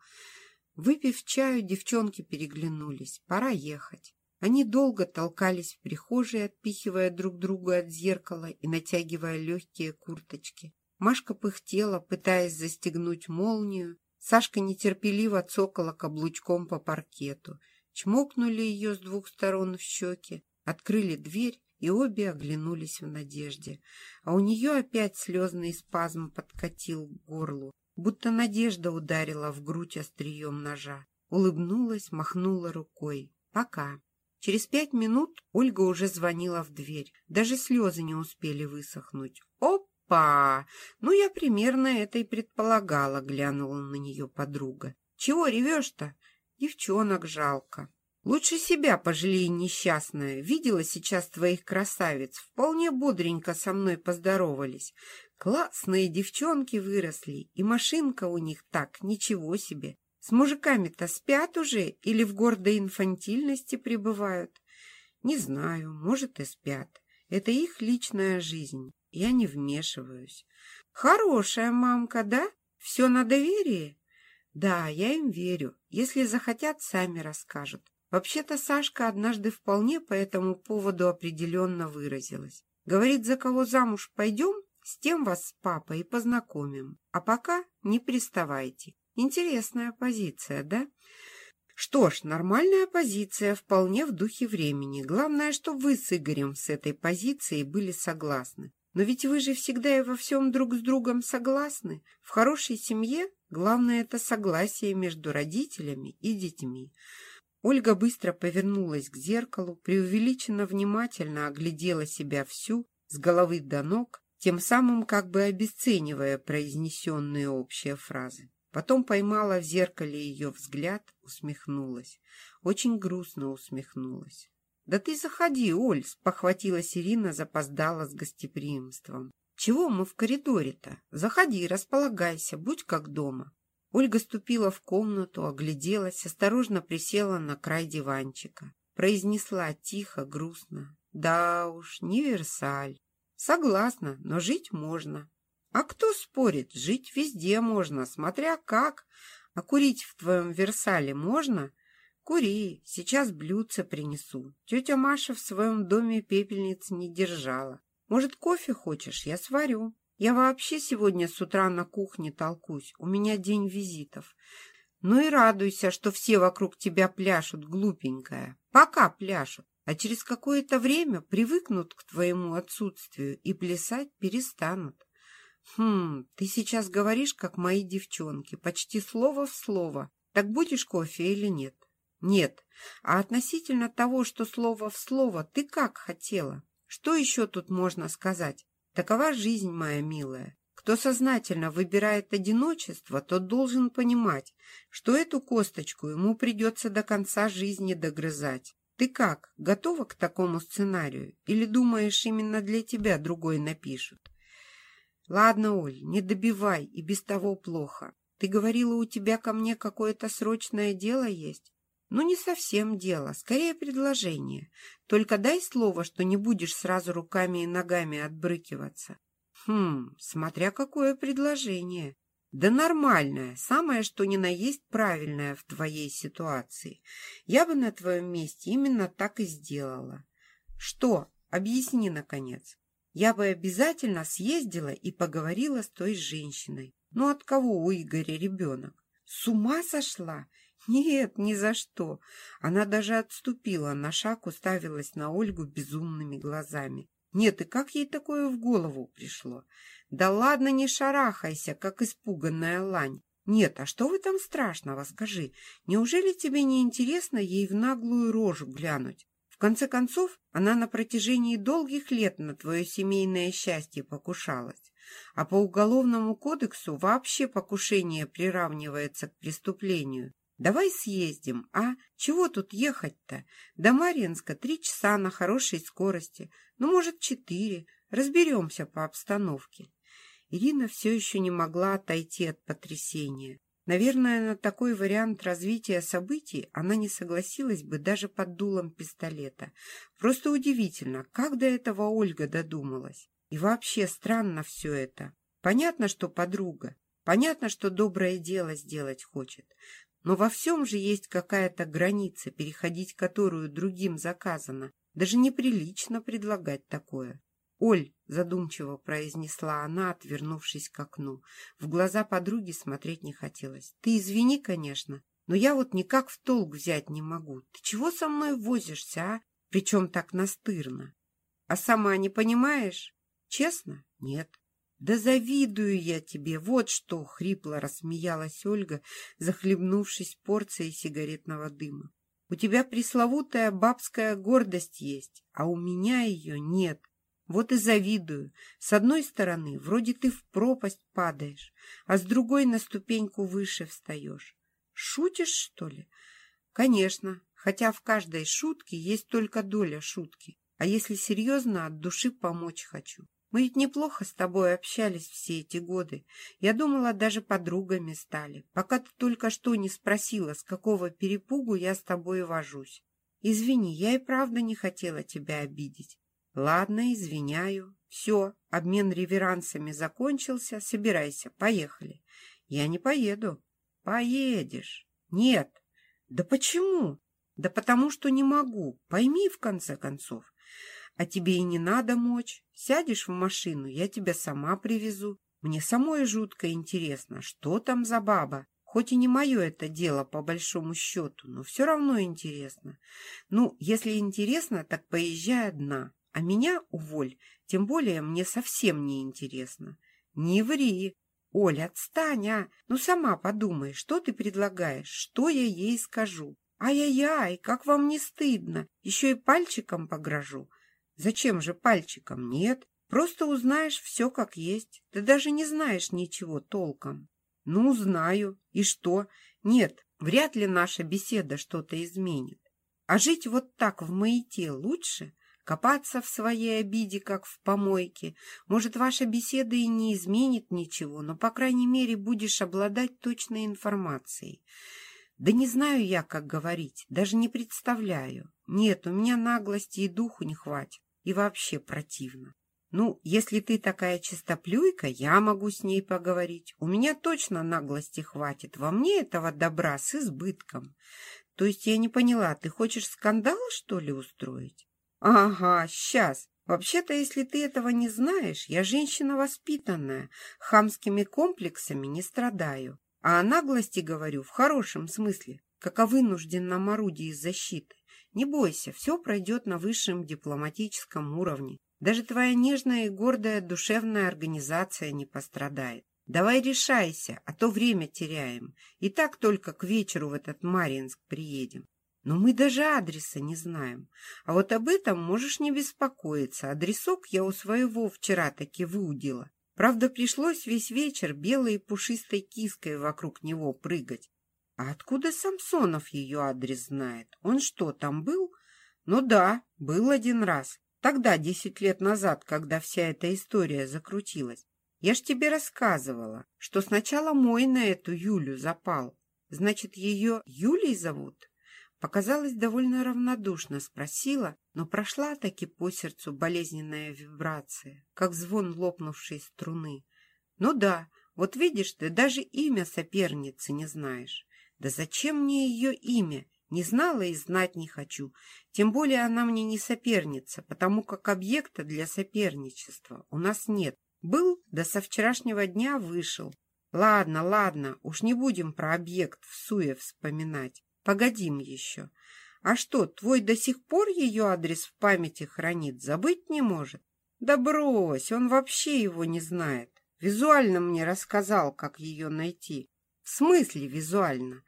Выпив чаю, девчонки переглянулись. Пора ехать. Они долго толкались в прихожей, отпихивая друг друга от зеркала и натягивая легкие курточки. Машка пыхтела, пытаясь застегнуть молнию. Сашка нетерпеливо цокала каблучком по паркету. Чмокнули ее с двух сторон в щеки, открыли дверь и обе оглянулись в надежде. А у нее опять слезный спазм подкатил к горлу, будто надежда ударила в грудь острием ножа. Улыбнулась, махнула рукой. «Пока». Через пять минут Ольга уже звонила в дверь. Даже слезы не успели высохнуть. «Опа! Ну, я примерно это и предполагала», — глянула на нее подруга. «Чего ревешь-то? Девчонок жалко». Лучше себя пожалей, несчастная. Видела сейчас твоих красавиц. Вполне бодренько со мной поздоровались. Классные девчонки выросли, и машинка у них так, ничего себе. С мужиками-то спят уже или в гордой инфантильности пребывают? Не знаю, может и спят. Это их личная жизнь. Я не вмешиваюсь. Хорошая мамка, да? Все на доверие? Да, я им верю. Если захотят, сами расскажут. Вообще-то Сашка однажды вполне по этому поводу определенно выразилась. Говорит, за кого замуж пойдем, с тем вас с папой и познакомим. А пока не приставайте. Интересная позиция, да? Что ж, нормальная позиция, вполне в духе времени. Главное, чтобы вы с Игорем с этой позицией были согласны. Но ведь вы же всегда и во всем друг с другом согласны. В хорошей семье главное это согласие между родителями и детьми. Ольга быстро повернулась к зеркалу, преувеличенно внимательно оглядела себя всю, с головы до ног, тем самым как бы обесценивая произнесенные общие фразы. Потом поймала в зеркале ее взгляд, усмехнулась. Очень грустно усмехнулась. «Да ты заходи, Оль!» — похватилась Ирина, запоздала с гостеприимством. «Чего мы в коридоре-то? Заходи, располагайся, будь как дома». Ольга ступила в комнату, огляделась, осторожно присела на край диванчика. Произнесла тихо, грустно. «Да уж, не Версаль. Согласна, но жить можно. А кто спорит, жить везде можно, смотря как. А курить в твоем Версале можно? Кури, сейчас блюдце принесу. Тетя Маша в своем доме пепельниц не держала. Может, кофе хочешь? Я сварю». Я вообще сегодня с утра на кухне толкусь. У меня день визитов. Ну и радуйся, что все вокруг тебя пляшут, глупенькая. Пока пляшут. А через какое-то время привыкнут к твоему отсутствию и плясать перестанут. Хм, ты сейчас говоришь, как мои девчонки, почти слово в слово. Так будешь кофе или нет? Нет. А относительно того, что слово в слово, ты как хотела? Что еще тут можно сказать? Такова жизнь, моя милая. Кто сознательно выбирает одиночество, тот должен понимать, что эту косточку ему придется до конца жизни догрызать. Ты как, готова к такому сценарию? Или думаешь, именно для тебя другой напишут? Ладно, Оль, не добивай, и без того плохо. Ты говорила, у тебя ко мне какое-то срочное дело есть? Ну, не совсем дело, скорее предложение. Только дай слово, что не будешь сразу руками и ногами отбрыкиваться. Хм, смотря какое предложение. Да нормальное, самое что ни на есть правильное в твоей ситуации. Я бы на твоем месте именно так и сделала. Что? Объясни, наконец. Я бы обязательно съездила и поговорила с той женщиной. Ну, от кого у Игоря ребенок? С ума сошла? Нет, ни за что. Она даже отступила на шаг, уставилась на Ольгу безумными глазами. Нет, и как ей такое в голову пришло? Да ладно, не шарахайся, как испуганная лань. Нет, а что в этом страшного, скажи? Неужели тебе не интересно ей в наглую рожу глянуть? Конце концов, она на протяжении долгих лет на твое семейное счастье покушалась. А по уголовному кодексу вообще покушение приравнивается к преступлению. Давай съездим, а? Чего тут ехать-то? До Марьинска три часа на хорошей скорости. Ну, может, четыре. Разберемся по обстановке. Ирина все еще не могла отойти от потрясения. Наверное, на такой вариант развития событий она не согласилась бы даже под дулом пистолета. Просто удивительно, как до этого Ольга додумалась. И вообще странно все это. Понятно, что подруга. Понятно, что доброе дело сделать хочет. Но во всем же есть какая-то граница, переходить которую другим заказано. Даже неприлично предлагать такое. «Оль», — задумчиво произнесла она, отвернувшись к окну. В глаза подруги смотреть не хотелось. «Ты извини, конечно, но я вот никак в толк взять не могу. Ты чего со мной возишься, а? Причем так настырно. А сама не понимаешь? Честно? Нет. «Да завидую я тебе, вот что!» — хрипло рассмеялась Ольга, захлебнувшись порцией сигаретного дыма. «У тебя пресловутая бабская гордость есть, а у меня ее нет. Вот и завидую. С одной стороны, вроде ты в пропасть падаешь, а с другой на ступеньку выше встаешь. Шутишь, что ли? Конечно, хотя в каждой шутке есть только доля шутки. А если серьезно, от души помочь хочу. Мы ведь неплохо с тобой общались все эти годы. Я думала, даже подругами стали, пока ты только что не спросила, с какого перепугу я с тобой вожусь. Извини, я и правда не хотела тебя обидеть. Ладно, извиняю. Все, обмен реверансами закончился. Собирайся, поехали. Я не поеду. Поедешь. Нет. Да почему? Да потому что не могу. Пойми, в конце концов. А тебе и не надо мочь. Сядешь в машину, я тебя сама привезу. Мне самой жутко интересно, что там за баба. Хоть и не мое это дело, по большому счету, но все равно интересно. Ну, если интересно, так поезжай одна. А меня уволь, тем более мне совсем не интересно. Не ври. Оля, отстань, а! Ну, сама подумай, что ты предлагаешь, что я ей скажу. Ай-яй-яй, как вам не стыдно, еще и пальчиком погрожу. Зачем же пальчиком? Нет. Просто узнаешь все как есть. Ты даже не знаешь ничего толком. Ну, знаю. И что? Нет, вряд ли наша беседа что-то изменит. А жить вот так в маяте лучше? Копаться в своей обиде, как в помойке. Может, ваша беседа и не изменит ничего, но, по крайней мере, будешь обладать точной информацией. Да не знаю я, как говорить, даже не представляю. Нет, у меня наглости и духу не хватит и вообще противно. Ну, если ты такая чистоплюйка, я могу с ней поговорить. У меня точно наглости хватит. Во мне этого добра с избытком. То есть я не поняла, ты хочешь скандал, что ли, устроить? Ага, сейчас. Вообще-то, если ты этого не знаешь, я женщина воспитанная, хамскими комплексами не страдаю. А о наглости говорю в хорошем смысле, как о вынужденном орудии защиты. Не бойся, все пройдет на высшем дипломатическом уровне. Даже твоя нежная и гордая душевная организация не пострадает. Давай решайся, а то время теряем. И так только к вечеру в этот Марьинск приедем. Но мы даже адреса не знаем. А вот об этом можешь не беспокоиться. Адресок я у своего вчера таки выудила. Правда, пришлось весь вечер белой и пушистой киской вокруг него прыгать. А откуда Самсонов ее адрес знает? Он что, там был? Ну да, был один раз. Тогда, десять лет назад, когда вся эта история закрутилась. Я ж тебе рассказывала, что сначала мой на эту Юлю запал. Значит, ее Юлей зовут? Показалось довольно равнодушно, спросила, но прошла таки по сердцу болезненная вибрация, как звон лопнувшей струны. Ну да, вот видишь ты, даже имя соперницы не знаешь. Да зачем мне ее имя? Не знала и знать не хочу. Тем более она мне не соперница, потому как объекта для соперничества у нас нет. Был, да со вчерашнего дня вышел. Ладно, ладно, уж не будем про объект в суе вспоминать. Погодим еще. А что, твой до сих пор ее адрес в памяти хранит, забыть не может? Да брось, он вообще его не знает. Визуально мне рассказал, как ее найти. В смысле визуально?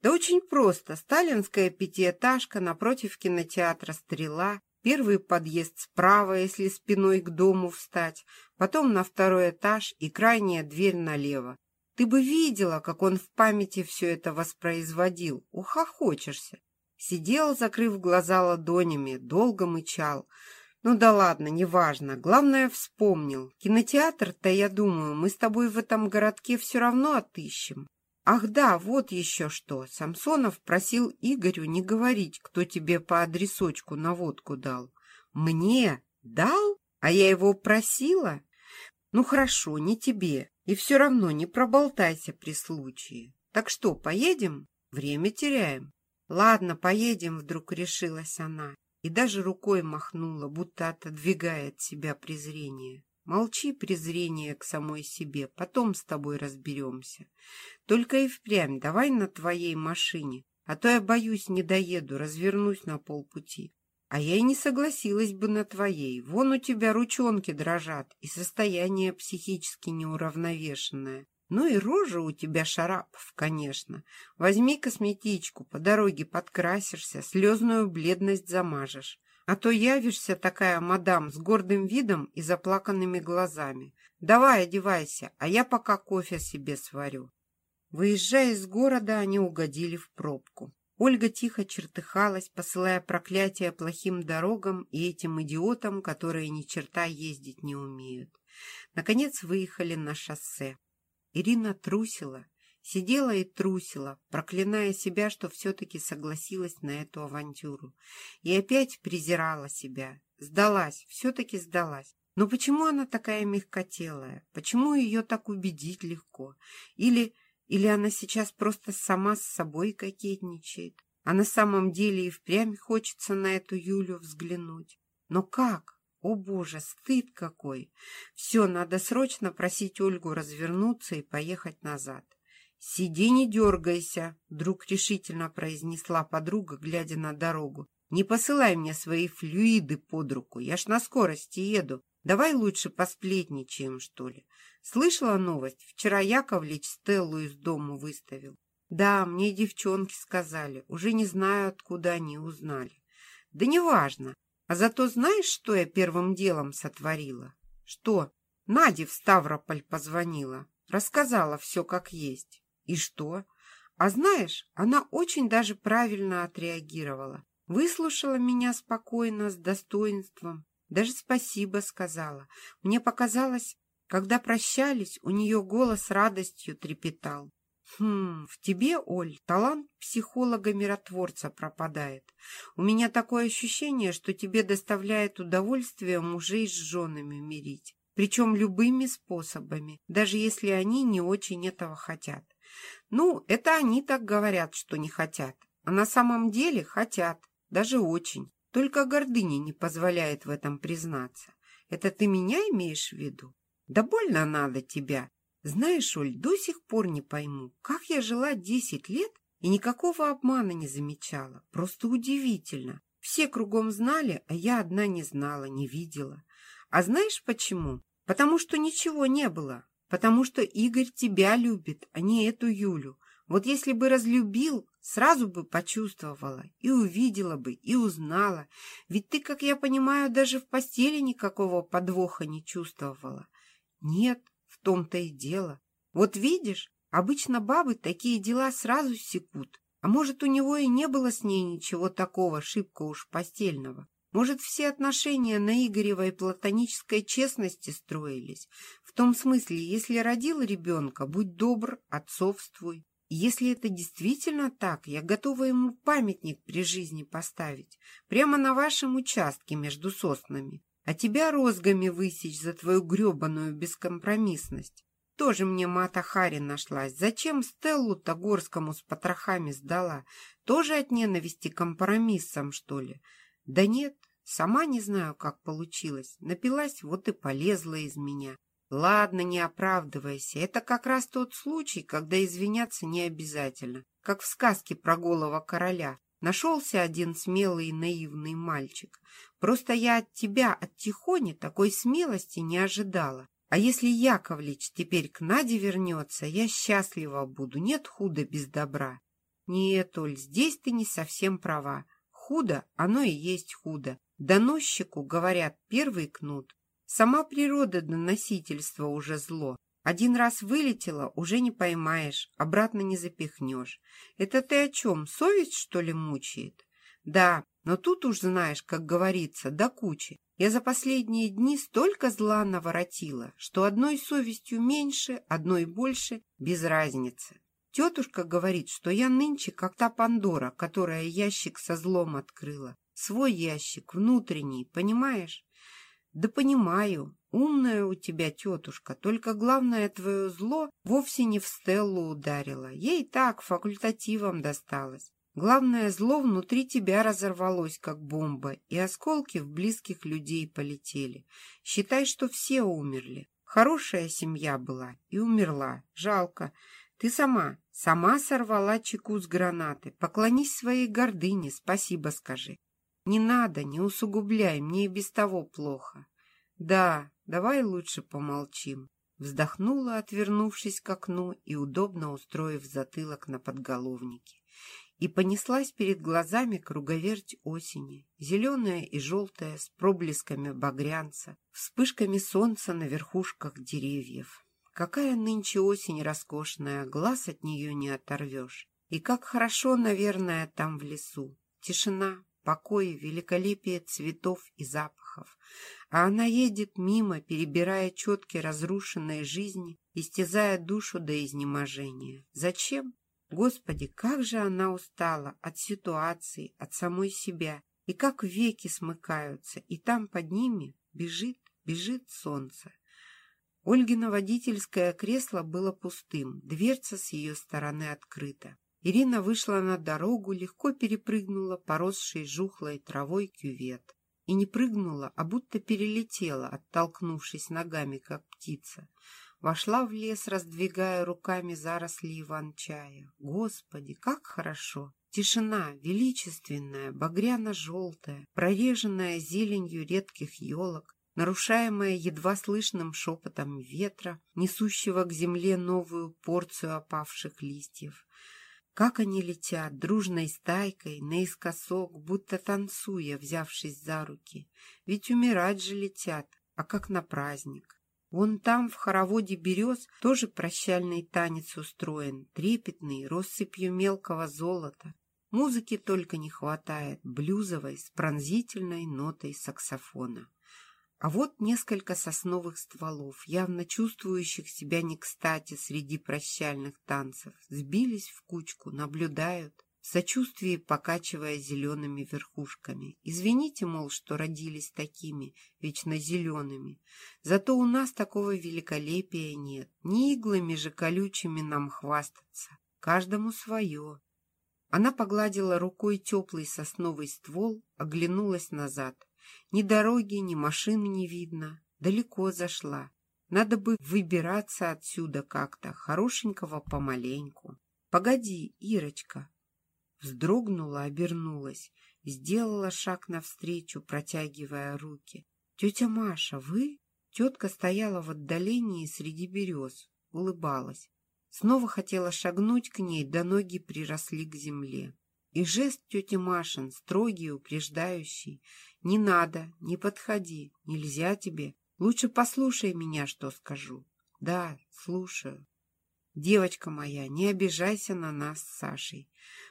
Да очень просто. Сталинская пятиэтажка напротив кинотеатра «Стрела», первый подъезд справа, если спиной к дому встать, потом на второй этаж и крайняя дверь налево. Ты бы видела, как он в памяти все это воспроизводил. Ухохочешься. Сидел, закрыв глаза ладонями, долго мычал. Ну да ладно, неважно. Главное, вспомнил. Кинотеатр-то, я думаю, мы с тобой в этом городке все равно отыщем. Ах да, вот еще что. Самсонов просил Игорю не говорить, кто тебе по адресочку наводку дал. Мне дал? А я его просила? Ну хорошо, не тебе. И все равно не проболтайся при случае. Так что, поедем? Время теряем. Ладно, поедем, вдруг решилась она. И даже рукой махнула, будто отодвигая от себя презрение. Молчи, презрение к самой себе, потом с тобой разберемся. Только и впрямь давай на твоей машине, а то я боюсь, не доеду, развернусь на полпути. А я и не согласилась бы на твоей. Вон у тебя ручонки дрожат, и состояние психически неуравновешенное. Ну и рожа у тебя шарапов, конечно. Возьми косметичку, по дороге подкрасишься, слезную бледность замажешь. А то явишься такая, мадам, с гордым видом и заплаканными глазами. Давай одевайся, а я пока кофе себе сварю. Выезжая из города, они угодили в пробку. Ольга тихо чертыхалась, посылая проклятия плохим дорогам и этим идиотам, которые ни черта ездить не умеют. Наконец выехали на шоссе. Ирина трусила, Сидела и трусила, проклиная себя, что все-таки согласилась на эту авантюру. И опять презирала себя. Сдалась, все-таки сдалась. Но почему она такая мягкотелая? Почему ее так убедить легко? Или, или она сейчас просто сама с собой кокетничает? А на самом деле и впрямь хочется на эту Юлю взглянуть. Но как? О боже, стыд какой! Все, надо срочно просить Ольгу развернуться и поехать назад. «Сиди, не дергайся», — вдруг решительно произнесла подруга, глядя на дорогу. «Не посылай мне свои флюиды под руку, я ж на скорости еду. Давай лучше посплетничаем, что ли. Слышала новость? Вчера Яковлевич Стеллу из дому выставил. Да, мне девчонки сказали, уже не знаю, откуда они узнали. Да неважно. А зато знаешь, что я первым делом сотворила? Что? Наде в Ставрополь позвонила. Рассказала все как есть. И что? А знаешь, она очень даже правильно отреагировала. Выслушала меня спокойно, с достоинством. Даже спасибо сказала. Мне показалось, когда прощались, у нее голос радостью трепетал. «Хм, в тебе, Оль, талант психолога-миротворца пропадает. У меня такое ощущение, что тебе доставляет удовольствие мужей с женами мирить. Причем любыми способами, даже если они не очень этого хотят. Ну, это они так говорят, что не хотят. А на самом деле хотят, даже очень. Только гордыня не позволяет в этом признаться. Это ты меня имеешь в виду? Да больно надо тебя. Знаешь, Оль, до сих пор не пойму, как я жила десять лет и никакого обмана не замечала. Просто удивительно. Все кругом знали, а я одна не знала, не видела. А знаешь почему? Потому что ничего не было. Потому что Игорь тебя любит, а не эту Юлю. Вот если бы разлюбил, сразу бы почувствовала, и увидела бы, и узнала. Ведь ты, как я понимаю, даже в постели никакого подвоха не чувствовала. Нет, в том-то и дело. Вот видишь, обычно бабы такие дела сразу секут. А может, у него и не было с ней ничего такого, шибко уж постельного. Может, все отношения на Игоревой платонической честности строились? В том смысле, если родил ребенка, будь добр, отцовствуй. Если это действительно так, я готова ему памятник при жизни поставить, прямо на вашем участке между соснами, а тебя розгами высечь за твою гребаную бескомпромиссность. Тоже мне Мата Хари нашлась. Зачем Стеллу-то Горскому с потрохами сдала? Тоже от ненависти компромиссом, что ли? Да нет, Сама не знаю, как получилось. Напилась, вот и полезла из меня. Ладно, не оправдывайся. Это как раз тот случай, когда извиняться не обязательно. Как в сказке про голого короля. Нашелся один смелый и наивный мальчик. Просто я от тебя, от Тихони, такой смелости не ожидала. А если Яковлевич теперь к Наде вернется, я счастлива буду. Нет худа без добра. Нет, Оль, здесь ты не совсем права. Худо, оно и есть худо. Доносчику, говорят, первый кнут. Сама природа доносительства уже зло. Один раз вылетела, уже не поймаешь, обратно не запихнешь. Это ты о чем, совесть, что ли, мучает? Да, но тут уж знаешь, как говорится, до кучи. Я за последние дни столько зла наворотила, что одной совестью меньше, одной больше, без разницы. Тетушка говорит, что я нынче как та Пандора, которая ящик со злом открыла. Свой ящик, внутренний, понимаешь? Да понимаю, умная у тебя тетушка, только главное твое зло вовсе не в Стеллу ударило. Ей так факультативом досталось. Главное зло внутри тебя разорвалось, как бомба, и осколки в близких людей полетели. Считай, что все умерли. Хорошая семья была и умерла. Жалко. Ты сама, сама сорвала чеку с гранаты. Поклонись своей гордыне, спасибо скажи. Не надо, не усугубляй, мне и без того плохо. Да, давай лучше помолчим. Вздохнула, отвернувшись к окну и удобно устроив затылок на подголовнике. И понеслась перед глазами круговерть осени, зеленая и желтая, с проблесками багрянца, вспышками солнца на верхушках деревьев. Какая нынче осень роскошная, глаз от нее не оторвешь. И как хорошо, наверное, там в лесу. Тишина, покой, великолепие цветов и запахов. А она едет мимо, перебирая четки разрушенной жизни, истязая душу до изнеможения. Зачем? Господи, как же она устала от ситуации, от самой себя, и как веки смыкаются, и там под ними бежит, бежит солнце. Ольгино водительское кресло было пустым, дверца с ее стороны открыта. Ирина вышла на дорогу, легко перепрыгнула поросшей жухлой травой кювет. И не прыгнула, а будто перелетела, оттолкнувшись ногами, как птица. Вошла в лес, раздвигая руками заросли иван-чая. Господи, как хорошо! Тишина, величественная, багряно-желтая, прореженная зеленью редких елок, нарушаемая едва слышным шепотом ветра, несущего к земле новую порцию опавших листьев. Как они летят, дружной стайкой, наискосок, будто танцуя, взявшись за руки. Ведь умирать же летят, а как на праздник. Вон там, в хороводе берез, тоже прощальный танец устроен, трепетный, россыпью мелкого золота. Музыки только не хватает, блюзовой, с пронзительной нотой саксофона. А вот несколько сосновых стволов, явно чувствующих себя не кстати среди прощальных танцев, сбились в кучку, наблюдают, в сочувствии покачивая зелеными верхушками. Извините, мол, что родились такими, вечно зелеными. Зато у нас такого великолепия нет. Ни иглами же колючими нам хвастаться. Каждому свое. Она погладила рукой теплый сосновый ствол, оглянулась назад. Ни дороги, ни машин не видно. Далеко зашла. Надо бы выбираться отсюда как-то, хорошенького помаленьку. Погоди, Ирочка. Вздрогнула, обернулась, сделала шаг навстречу, протягивая руки. Тетя Маша, вы? Тетка стояла в отдалении среди берез, улыбалась. Снова хотела шагнуть к ней, да ноги приросли к земле. И жест тети Машин, строгий, упреждающий. «Не надо, не подходи, нельзя тебе. Лучше послушай меня, что скажу». «Да, слушаю». «Девочка моя, не обижайся на нас с Сашей.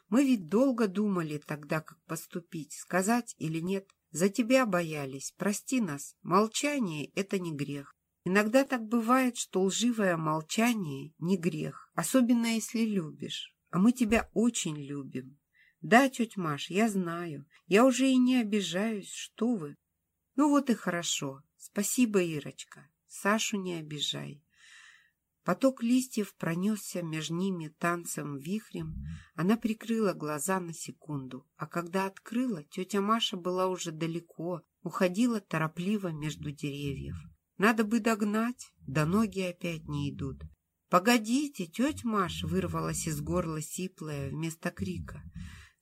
Мы ведь долго думали тогда, как поступить, сказать или нет. За тебя боялись. Прости нас. Молчание — это не грех. Иногда так бывает, что лживое молчание — не грех, особенно если любишь. А мы тебя очень любим. Да, тетя Маш, я знаю. Я уже и не обижаюсь. Что вы? Ну вот и хорошо. Спасибо, Ирочка. Сашу не обижай. Поток листьев пронесся между ними танцем вихрем. Она прикрыла глаза на секунду, а когда открыла, тетя Маша была уже далеко, уходила торопливо между деревьев. Надо бы догнать, да ноги опять не идут. «Погодите, тетя Маша!» вырвалась из горла сиплая вместо крика.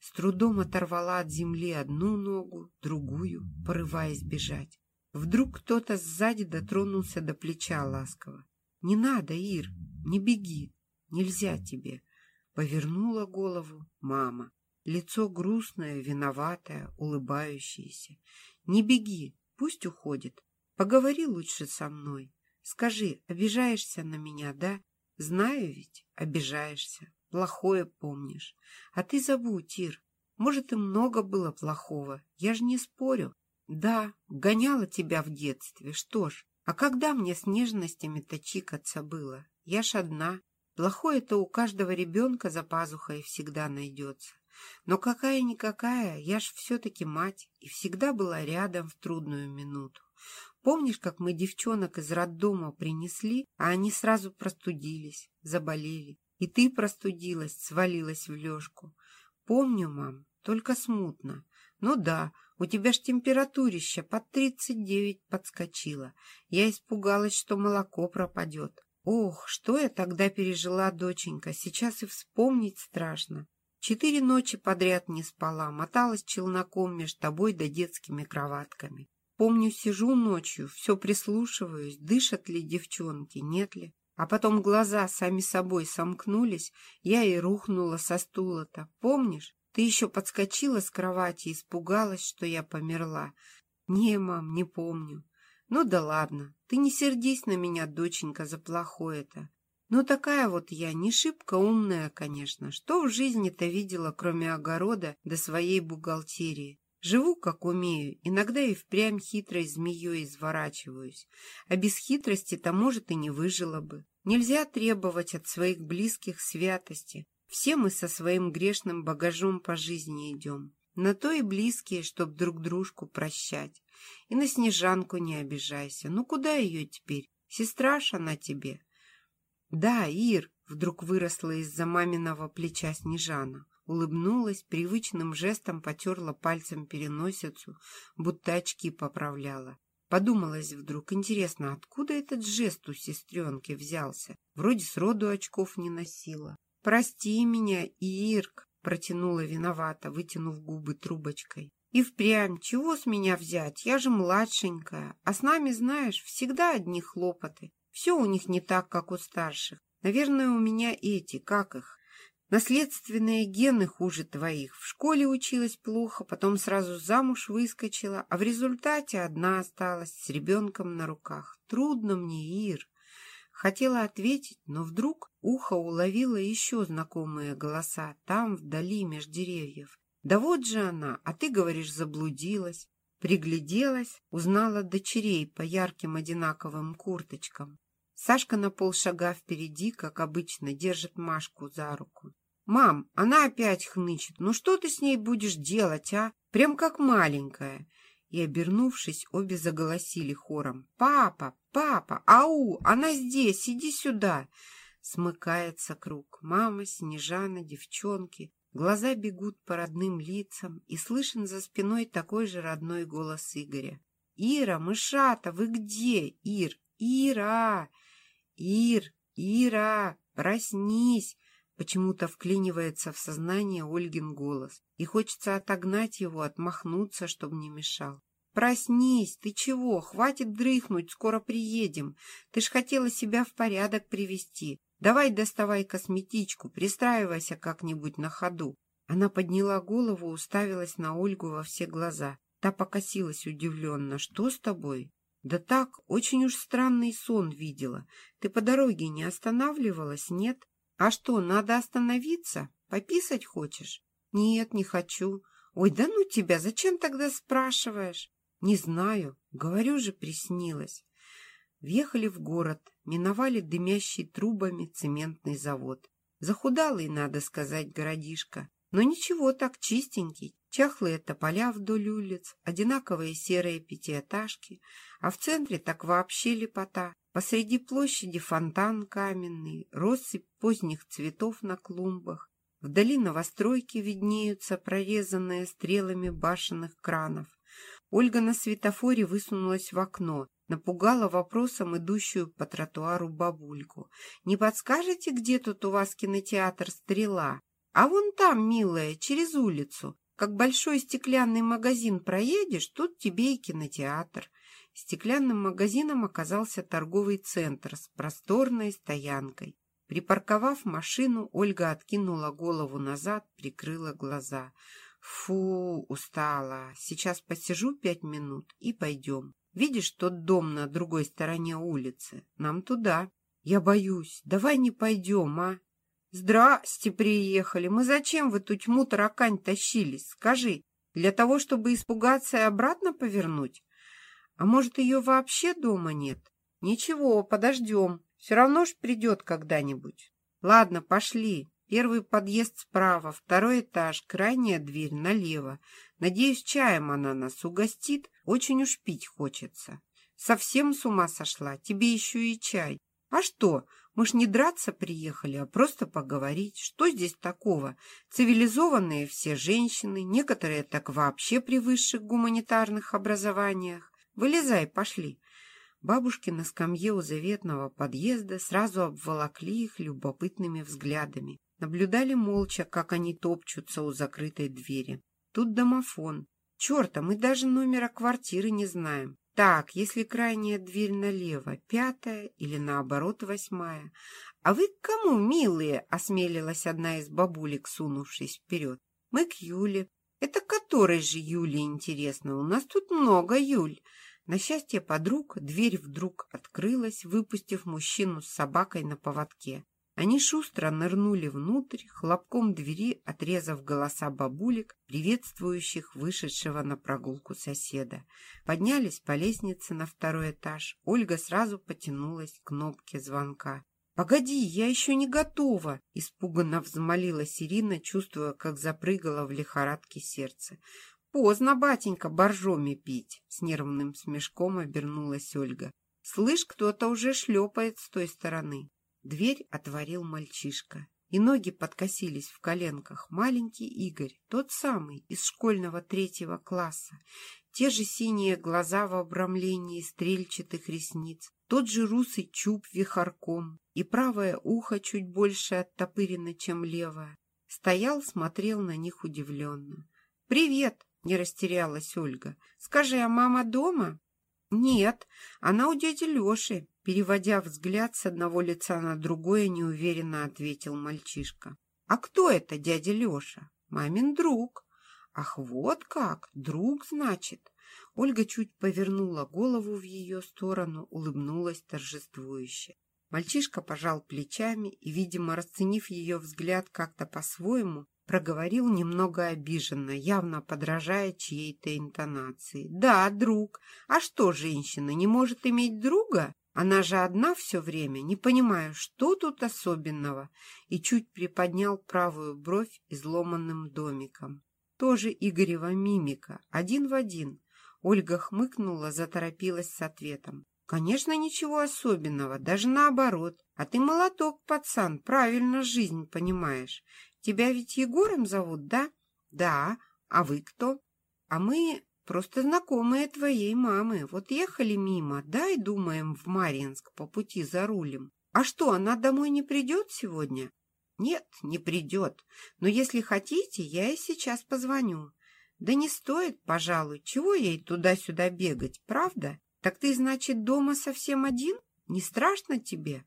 С трудом оторвала от земли одну ногу, другую, порываясь бежать. Вдруг кто-то сзади дотронулся до плеча ласково. «Не надо, Ир, не беги, нельзя тебе!» Повернула голову мама. Лицо грустное, виноватое, улыбающееся. «Не беги, пусть уходит. Поговори лучше со мной. Скажи, обижаешься на меня, да? Знаю ведь, обижаешься. Плохое помнишь. А ты забудь, Ир. Может, и много было плохого. Я же не спорю. Да, гоняла тебя в детстве. Что ж, а когда мне с нежностями-то чикаться было? Я ж одна. Плохое-то у каждого ребенка за пазухой всегда найдется. Но какая-никакая, я ж все-таки мать и всегда была рядом в трудную минуту. Помнишь, как мы девчонок из роддома принесли, а они сразу простудились, заболели? И ты простудилась, свалилась в лёжку. Помню, мам, только смутно. Ну да, у тебя ж температурища под тридцать девять подскочила. Я испугалась, что молоко пропадет. Ох, что я тогда пережила, доченька, сейчас и вспомнить страшно. Четыре ночи подряд не спала, моталась челноком между тобой да детскими кроватками. Помню, сижу ночью, все прислушиваюсь, дышат ли девчонки, нет ли. А потом глаза сами собой сомкнулись, я и рухнула со стула-то. Помнишь? Ты еще подскочила с кровати и испугалась, что я померла. Не, мам, не помню. Ну да ладно, ты не сердись на меня, доченька, за плохое-то. Ну такая вот я, не шибко умная, конечно. Что в жизни-то видела, кроме огорода до своей бухгалтерии? Живу, как умею, иногда и впрямь хитрой змеей изворачиваюсь. А без хитрости-то, может, и не выжила бы. Нельзя требовать от своих близких святости. Все мы со своим грешным багажом по жизни идем. На то и близкие, чтоб друг дружку прощать. И на Снежанку не обижайся. Ну куда ее теперь? Сестра ж она тебе. Да, Ир, вдруг выросла из-за маминого плеча Снежана улыбнулась, привычным жестом потерла пальцем переносицу, будто очки поправляла. Подумалось вдруг, интересно, откуда этот жест у сестренки взялся? Вроде сроду очков не носила. «Прости меня, Ирк!» — протянула виновата, вытянув губы трубочкой. «И впрямь, чего с меня взять? Я же младшенькая, а с нами, знаешь, всегда одни хлопоты. Все у них не так, как у старших. Наверное, у меня эти, как их, Наследственные гены хуже твоих. В школе училась плохо, потом сразу замуж выскочила, а в результате одна осталась с ребенком на руках. Трудно мне, Ир. Хотела ответить, но вдруг ухо уловило еще знакомые голоса там, вдали, меж деревьев. Да вот же она, а ты, говоришь, заблудилась. Пригляделась, узнала дочерей по ярким одинаковым курточкам. Сашка на полшага впереди, как обычно, держит Машку за руку. «Мам, она опять хнычет. Ну что ты с ней будешь делать, а? Прям как маленькая». И, обернувшись, обе заголосили хором. «Папа! Папа! Ау! Она здесь! Иди сюда!» Смыкается круг. Мама, Снежана, девчонки. Глаза бегут по родным лицам, и слышен за спиной такой же родной голос Игоря. «Ира, мышата, вы где? Ир! Ира! Ир! Ира! Проснись!» Почему-то вклинивается в сознание Ольгин голос, и хочется отогнать его, отмахнуться, чтобы не мешал. «Проснись! Ты чего? Хватит дрыхнуть, скоро приедем. Ты ж хотела себя в порядок привести. Давай доставай косметичку, пристраивайся как-нибудь на ходу». Она подняла голову, уставилась на Ольгу во все глаза. Та покосилась удивленно. «Что с тобой?» «Да так, очень уж странный сон видела. Ты по дороге не останавливалась, нет?» «А что, надо остановиться? Пописать хочешь?» «Нет, не хочу. Ой, да ну тебя, зачем тогда спрашиваешь?» «Не знаю. Говорю же, приснилось». Въехали в город, миновали дымящий трубами цементный завод. Захудалый, надо сказать, городишко. Но ничего так чистенький. Чахлые тополя вдоль улиц, одинаковые серые пятиэтажки, а в центре так вообще лепота. Посреди площади фонтан каменный, россыпь поздних цветов на клумбах. Вдали новостройки виднеются, прорезанные стрелами башенных кранов. Ольга на светофоре высунулась в окно, напугала вопросом идущую по тротуару бабульку. «Не подскажете, где тут у вас кинотеатр «Стрела»?» «А вон там, милая, через улицу. Как большой стеклянный магазин проедешь, тут тебе и кинотеатр». Стеклянным магазином оказался торговый центр с просторной стоянкой. Припарковав машину, Ольга откинула голову назад, прикрыла глаза. «Фу, устала. Сейчас посижу пять минут и пойдем». Видишь тот дом на другой стороне улицы? Нам туда. Я боюсь. Давай не пойдем, а? Здрасте, приехали. Мы зачем в эту тьму таракань тащились? Скажи, для того, чтобы испугаться и обратно повернуть? А может, ее вообще дома нет? Ничего, подождем. Все равно ж придет когда-нибудь. Ладно, пошли. Первый подъезд справа, второй этаж, крайняя дверь налево. Надеюсь, чаем она нас угостит. Очень уж пить хочется. Совсем с ума сошла. Тебе еще и чай. А что? Мы ж не драться приехали, а просто поговорить. Что здесь такого? Цивилизованные все женщины, некоторые так вообще при высших гуманитарных образованиях. Вылезай, пошли. Бабушки на скамье у заветного подъезда сразу обволокли их любопытными взглядами. Наблюдали молча, как они топчутся у закрытой двери. Тут домофон. Черта, мы даже номера квартиры не знаем. Так, если крайняя дверь налево, пятая или наоборот восьмая. А вы к кому, милые? Осмелилась одна из бабулек, сунувшись вперед. Мы к Юле. Это которой же Юле интересно? У нас тут много Юль. На счастье подруг дверь вдруг открылась, выпустив мужчину с собакой на поводке. Они шустро нырнули внутрь, хлопком двери отрезав голоса бабулек, приветствующих вышедшего на прогулку соседа. Поднялись по лестнице на второй этаж. Ольга сразу потянулась к кнопке звонка. «Погоди, я еще не готова!» — испуганно взмолилась Ирина, чувствуя, как запрыгало в лихорадке сердце. «Поздно, батенька, боржоми пить!» — с нервным смешком обернулась Ольга. «Слышь, кто-то уже шлепает с той стороны!» Дверь отворил мальчишка, и ноги подкосились в коленках. Маленький Игорь, тот самый, из школьного третьего класса. Те же синие глаза в обрамлении стрельчатых ресниц, тот же русый чуб вихарком, и правое ухо чуть больше оттопырено, чем левое. Стоял, смотрел на них удивленно. «Привет!» — не растерялась Ольга. «Скажи, а мама дома?» «Нет, она у дяди Леши», — переводя взгляд с одного лица на другое, неуверенно ответил мальчишка. «А кто это дядя Леша?» «Мамин друг». «Ах, вот как! Друг, значит!» Ольга чуть повернула голову в ее сторону, улыбнулась торжествующе. Мальчишка пожал плечами и, видимо, расценив ее взгляд как-то по-своему, Проговорил немного обиженно, явно подражая чьей-то интонации. «Да, друг. А что женщина не может иметь друга? Она же одна все время. Не понимаю, что тут особенного?» И чуть приподнял правую бровь изломанным домиком. Тоже Игорева мимика, один в один. Ольга хмыкнула, заторопилась с ответом. «Конечно, ничего особенного, даже наоборот. А ты молоток, пацан, правильно жизнь понимаешь. Тебя ведь Егором зовут, да? Да. А вы кто? А мы просто знакомые твоей мамы. Вот ехали мимо, да, и думаем в Марьинск по пути за рулем. А что, она домой не придет сегодня? Нет, не придет. Но если хотите, я ей сейчас позвоню. Да не стоит, пожалуй. Чего ей туда-сюда бегать, правда? Так ты, значит, дома совсем один? Не страшно тебе?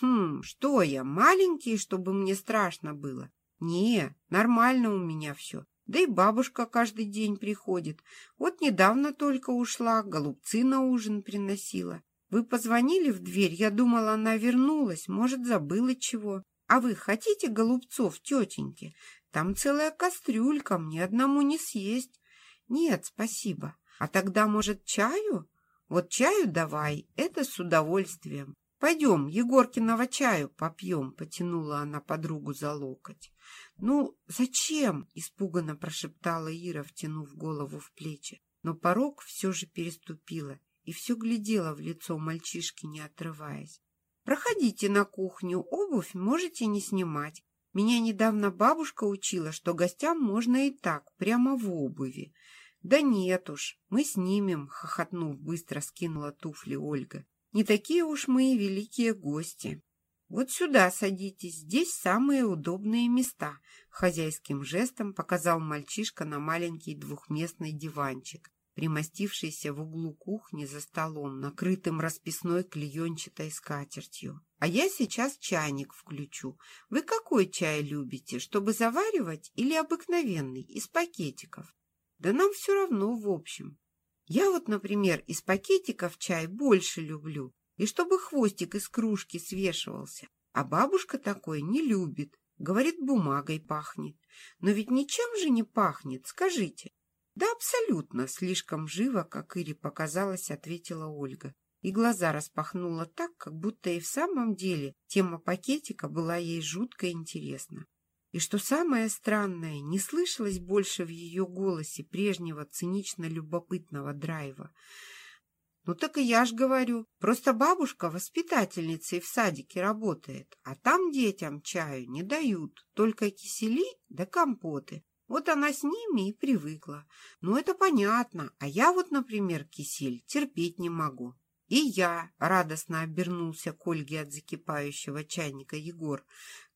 Хм, что я, маленький, чтобы мне страшно было? «Не, нормально у меня все. Да и бабушка каждый день приходит. Вот недавно только ушла, голубцы на ужин приносила. Вы позвонили в дверь, я думала, она вернулась, может, забыла чего. А вы хотите голубцов, тетеньки? Там целая кастрюлька, мне одному не съесть. Нет, спасибо. А тогда, может, чаю? Вот чаю давай, это с удовольствием. «Пойдем, Егоркиного чаю попьем», — потянула она подругу за локоть. «Ну, зачем?» — испуганно прошептала Ира, втянув голову в плечи. Но порог все же переступила и все глядела в лицо мальчишки, не отрываясь. «Проходите на кухню, обувь можете не снимать. Меня недавно бабушка учила, что гостям можно и так, прямо в обуви». «Да нет уж, мы снимем», — хохотнув, быстро скинула туфли Ольга. Не такие уж мы и великие гости. Вот сюда садитесь, здесь самые удобные места. Хозяйским жестом показал мальчишка на маленький двухместный диванчик, примостившийся в углу кухни за столом, накрытым расписной клеенчатой скатертью. А я сейчас чайник включу. Вы какой чай любите, чтобы заваривать или обыкновенный, из пакетиков? Да нам все равно, в общем. Я вот, например, из пакетиков чай больше люблю, и чтобы хвостик из кружки свешивался. А бабушка такой не любит. Говорит, бумагой пахнет. Но ведь ничем же не пахнет, скажите. Да абсолютно, слишком живо, как Ире показалось, ответила Ольга. И глаза распахнула так, как будто и в самом деле тема пакетика была ей жутко интересна. И что самое странное, не слышалось больше в ее голосе прежнего цинично-любопытного драйва. Ну так и я ж говорю, просто бабушка воспитательницей в садике работает, а там детям чаю не дают, только кисели да компоты. Вот она с ними и привыкла. Ну это понятно, а я вот, например, кисель терпеть не могу. И я радостно обернулся к Ольге от закипающего чайника Егор.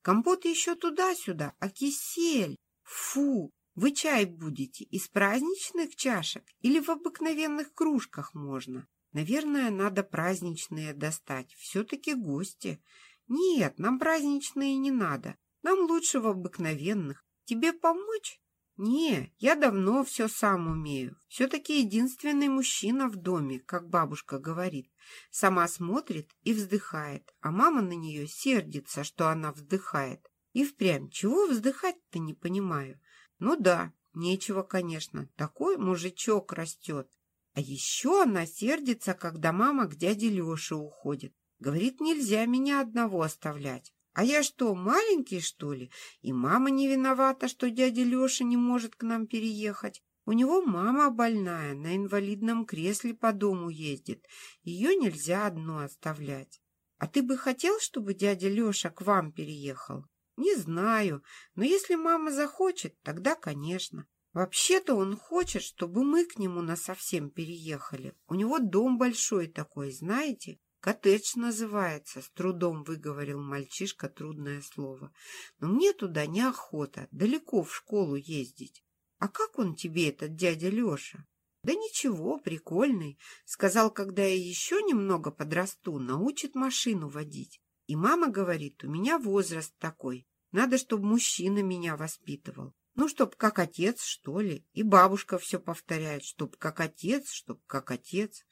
Компот еще туда-сюда, а кисель? Фу! Вы чай будете из праздничных чашек или в обыкновенных кружках можно? Наверное, надо праздничные достать. Все-таки гости. Нет, нам праздничные не надо. Нам лучше в обыкновенных. Тебе помочь? Не, я давно все сам умею. Все-таки единственный мужчина в доме, как бабушка говорит. Сама смотрит и вздыхает, а мама на нее сердится, что она вздыхает. И впрямь, чего вздыхать-то не понимаю. Ну да, нечего, конечно, такой мужичок растет. А еще она сердится, когда мама к дяде Леше уходит. Говорит, нельзя меня одного оставлять. А я что, маленький, что ли? И мама не виновата, что дядя Леша не может к нам переехать. У него мама больная, на инвалидном кресле по дому ездит. Ее нельзя одну оставлять. А ты бы хотел, чтобы дядя Леша к вам переехал? Не знаю, но если мама захочет, тогда, конечно. Вообще-то он хочет, чтобы мы к нему насовсем переехали. У него дом большой такой, знаете? Коттедж называется, с трудом выговорил мальчишка трудное слово. Но мне туда неохота, далеко в школу ездить. А как он тебе, этот дядя Леша? Да ничего, прикольный. Сказал, когда я еще немного подрасту, научит машину водить. И мама говорит, у меня возраст такой. Надо, чтобы мужчина меня воспитывал. Ну, чтоб как отец, что ли. И бабушка все повторяет, чтоб как отец, чтоб как отец.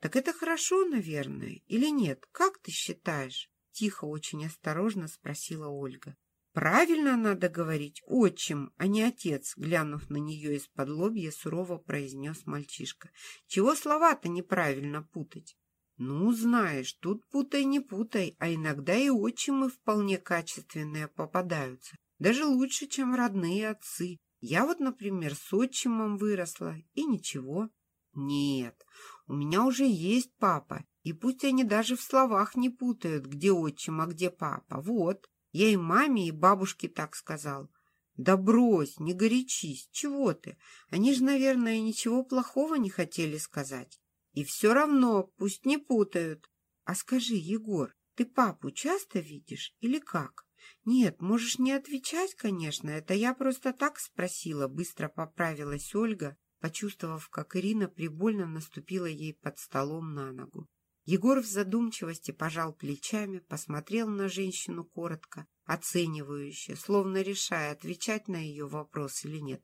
Так это хорошо, наверное, или нет? Как ты считаешь? Тихо, очень осторожно спросила Ольга. Правильно надо говорить отчим, а не отец, глянув на нее из-под лобья, сурово произнес мальчишка. Чего слова-то неправильно путать? Ну, знаешь, тут путай не путай, а иногда и отчимы вполне качественные попадаются. Даже лучше, чем родные отцы. Я вот, например, с отчимом выросла, и ничего. Нет, у меня уже есть папа, и пусть они даже в словах не путают, где отчим, а где папа. Вот, я и маме, и бабушке так сказал. Да брось, не горячись, чего ты? Они же, наверное, ничего плохого не хотели сказать. И все равно пусть не путают. А скажи, Егор, ты папу часто видишь или как? «Нет, можешь не отвечать, конечно, это я просто так спросила», быстро поправилась Ольга, почувствовав, как Ирина прибольно наступила ей под столом на ногу. Егор в задумчивости пожал плечами, посмотрел на женщину коротко, оценивающе, словно решая, отвечать на ее вопрос или нет.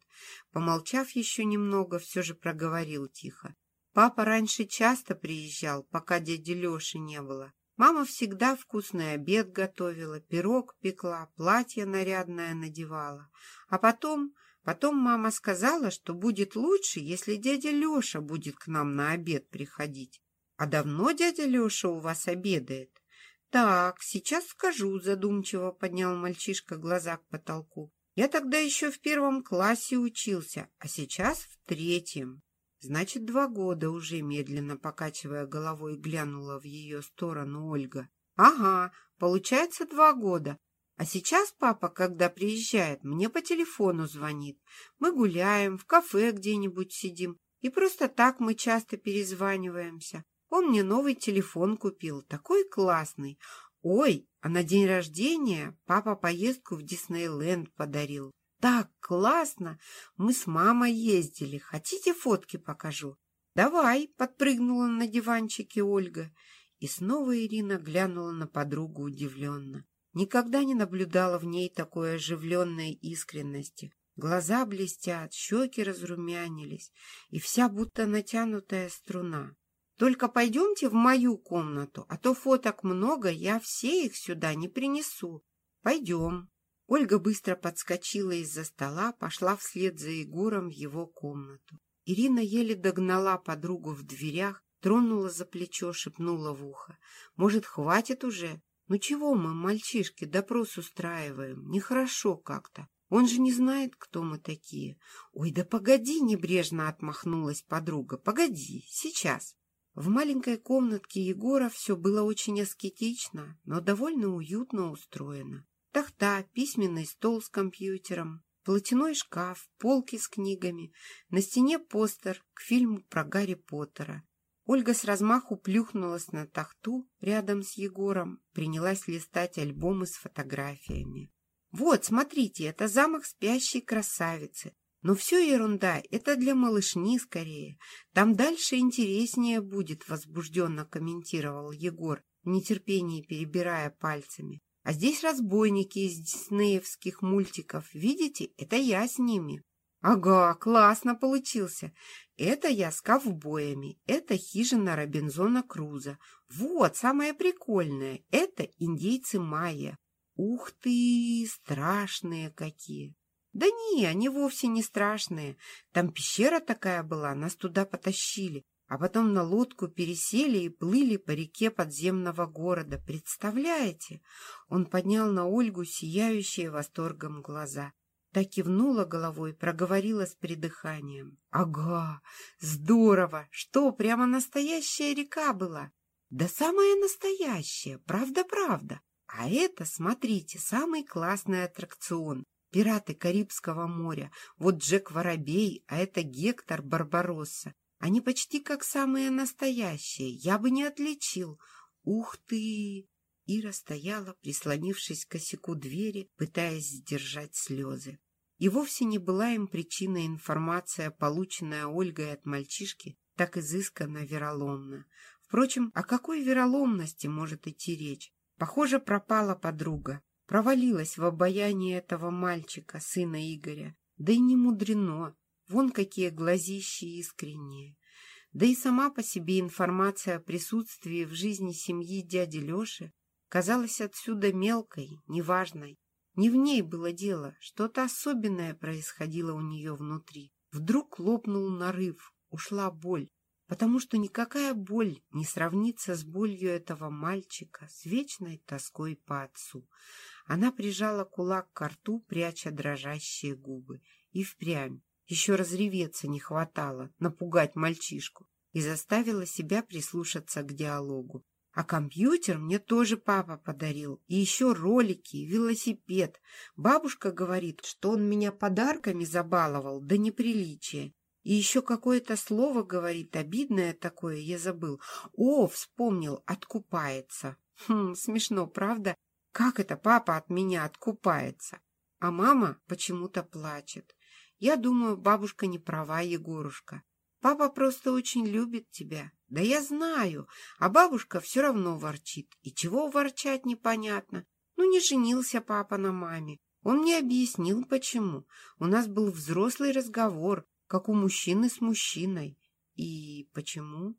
Помолчав еще немного, все же проговорил тихо. «Папа раньше часто приезжал, пока дяди Леши не было. Мама всегда вкусный обед готовила, пирог пекла, платье нарядное надевала. А потом, потом мама сказала, что будет лучше, если дядя Леша будет к нам на обед приходить. А давно дядя Леша у вас обедает? Так, сейчас скажу, задумчиво поднял мальчишка глаза к потолку. Я тогда еще в первом классе учился, а сейчас в третьем. Значит, два года уже, медленно покачивая головой, глянула в ее сторону Ольга. Ага, получается два года. А сейчас папа, когда приезжает, мне по телефону звонит. Мы гуляем, в кафе где-нибудь сидим. И просто так мы часто перезваниваемся. Он мне новый телефон купил, такой классный. Ой, а на день рождения папа поездку в Диснейленд подарил так классно! Мы с мамой ездили. Хотите, фотки покажу? Давай, подпрыгнула на диванчике Ольга. И снова Ирина глянула на подругу удивленно. Никогда не наблюдала в ней такой оживленной искренности. Глаза блестят, щеки разрумянились, и вся будто натянутая струна. Только пойдемте в мою комнату, а то фоток много, я все их сюда не принесу. Пойдем. Ольга быстро подскочила из-за стола, пошла вслед за Егором в его комнату. Ирина еле догнала подругу в дверях, тронула за плечо, шепнула в ухо. «Может, хватит уже? Ну чего мы, мальчишки, допрос устраиваем? Нехорошо как-то. Он же не знает, кто мы такие. Ой, да погоди, небрежно отмахнулась подруга. Погоди, сейчас. В маленькой комнатке Егора все было очень аскетично, но довольно уютно устроено. Тахта, письменный стол с компьютером, платяной шкаф, полки с книгами, на стене постер к фильму про Гарри Поттера. Ольга с размаху плюхнулась на тахту рядом с Егором, принялась листать альбомы с фотографиями. «Вот, смотрите, это замок спящей красавицы. Но все ерунда, это для малышни скорее. Там дальше интереснее будет», — возбужденно комментировал Егор, в нетерпении перебирая пальцами. А здесь разбойники из диснеевских мультиков. Видите, это я с ними. Ага, классно получился. Это я с ковбоями. Это хижина Робинзона Круза. Вот, самое прикольное. Это индейцы майя. Ух ты, страшные какие. Да не, они вовсе не страшные. Там пещера такая была, нас туда потащили а потом на лодку пересели и плыли по реке подземного города. Представляете? Он поднял на Ольгу сияющие восторгом глаза. Так кивнула головой, проговорила с придыханием. «Ага, здорово! Что, прямо настоящая река была?» «Да самая настоящая, правда-правда. А это, смотрите, самый классный аттракцион. Пираты Карибского моря. Вот Джек Воробей, а это Гектор Барбаросса. Они почти как самые настоящие, я бы не отличил. Ух ты! Ира стояла, прислонившись к косяку двери, пытаясь сдержать слезы. И вовсе не была им причиной информация, полученная Ольгой от мальчишки, так изысканно вероломно. Впрочем, о какой вероломности может идти речь? Похоже, пропала подруга, провалилась в обаянии этого мальчика, сына Игоря. Да и не мудрено, Вон какие глазищи искренние. Да и сама по себе информация о присутствии в жизни семьи дяди Леши казалась отсюда мелкой, неважной. Не в ней было дело, что-то особенное происходило у нее внутри. Вдруг лопнул нарыв, ушла боль, потому что никакая боль не сравнится с болью этого мальчика, с вечной тоской по отцу. Она прижала кулак к рту, пряча дрожащие губы. И впрямь еще разреветься не хватало, напугать мальчишку, и заставила себя прислушаться к диалогу. А компьютер мне тоже папа подарил, и еще ролики, и велосипед. Бабушка говорит, что он меня подарками забаловал до неприличия. И еще какое-то слово говорит, обидное такое, я забыл. О, вспомнил, откупается. Хм, смешно, правда? Как это папа от меня откупается? А мама почему-то плачет. Я думаю, бабушка не права, Егорушка. Папа просто очень любит тебя. Да я знаю, а бабушка все равно ворчит. И чего ворчать непонятно. Ну, не женился папа на маме. Он мне объяснил, почему. У нас был взрослый разговор, как у мужчины с мужчиной. И почему?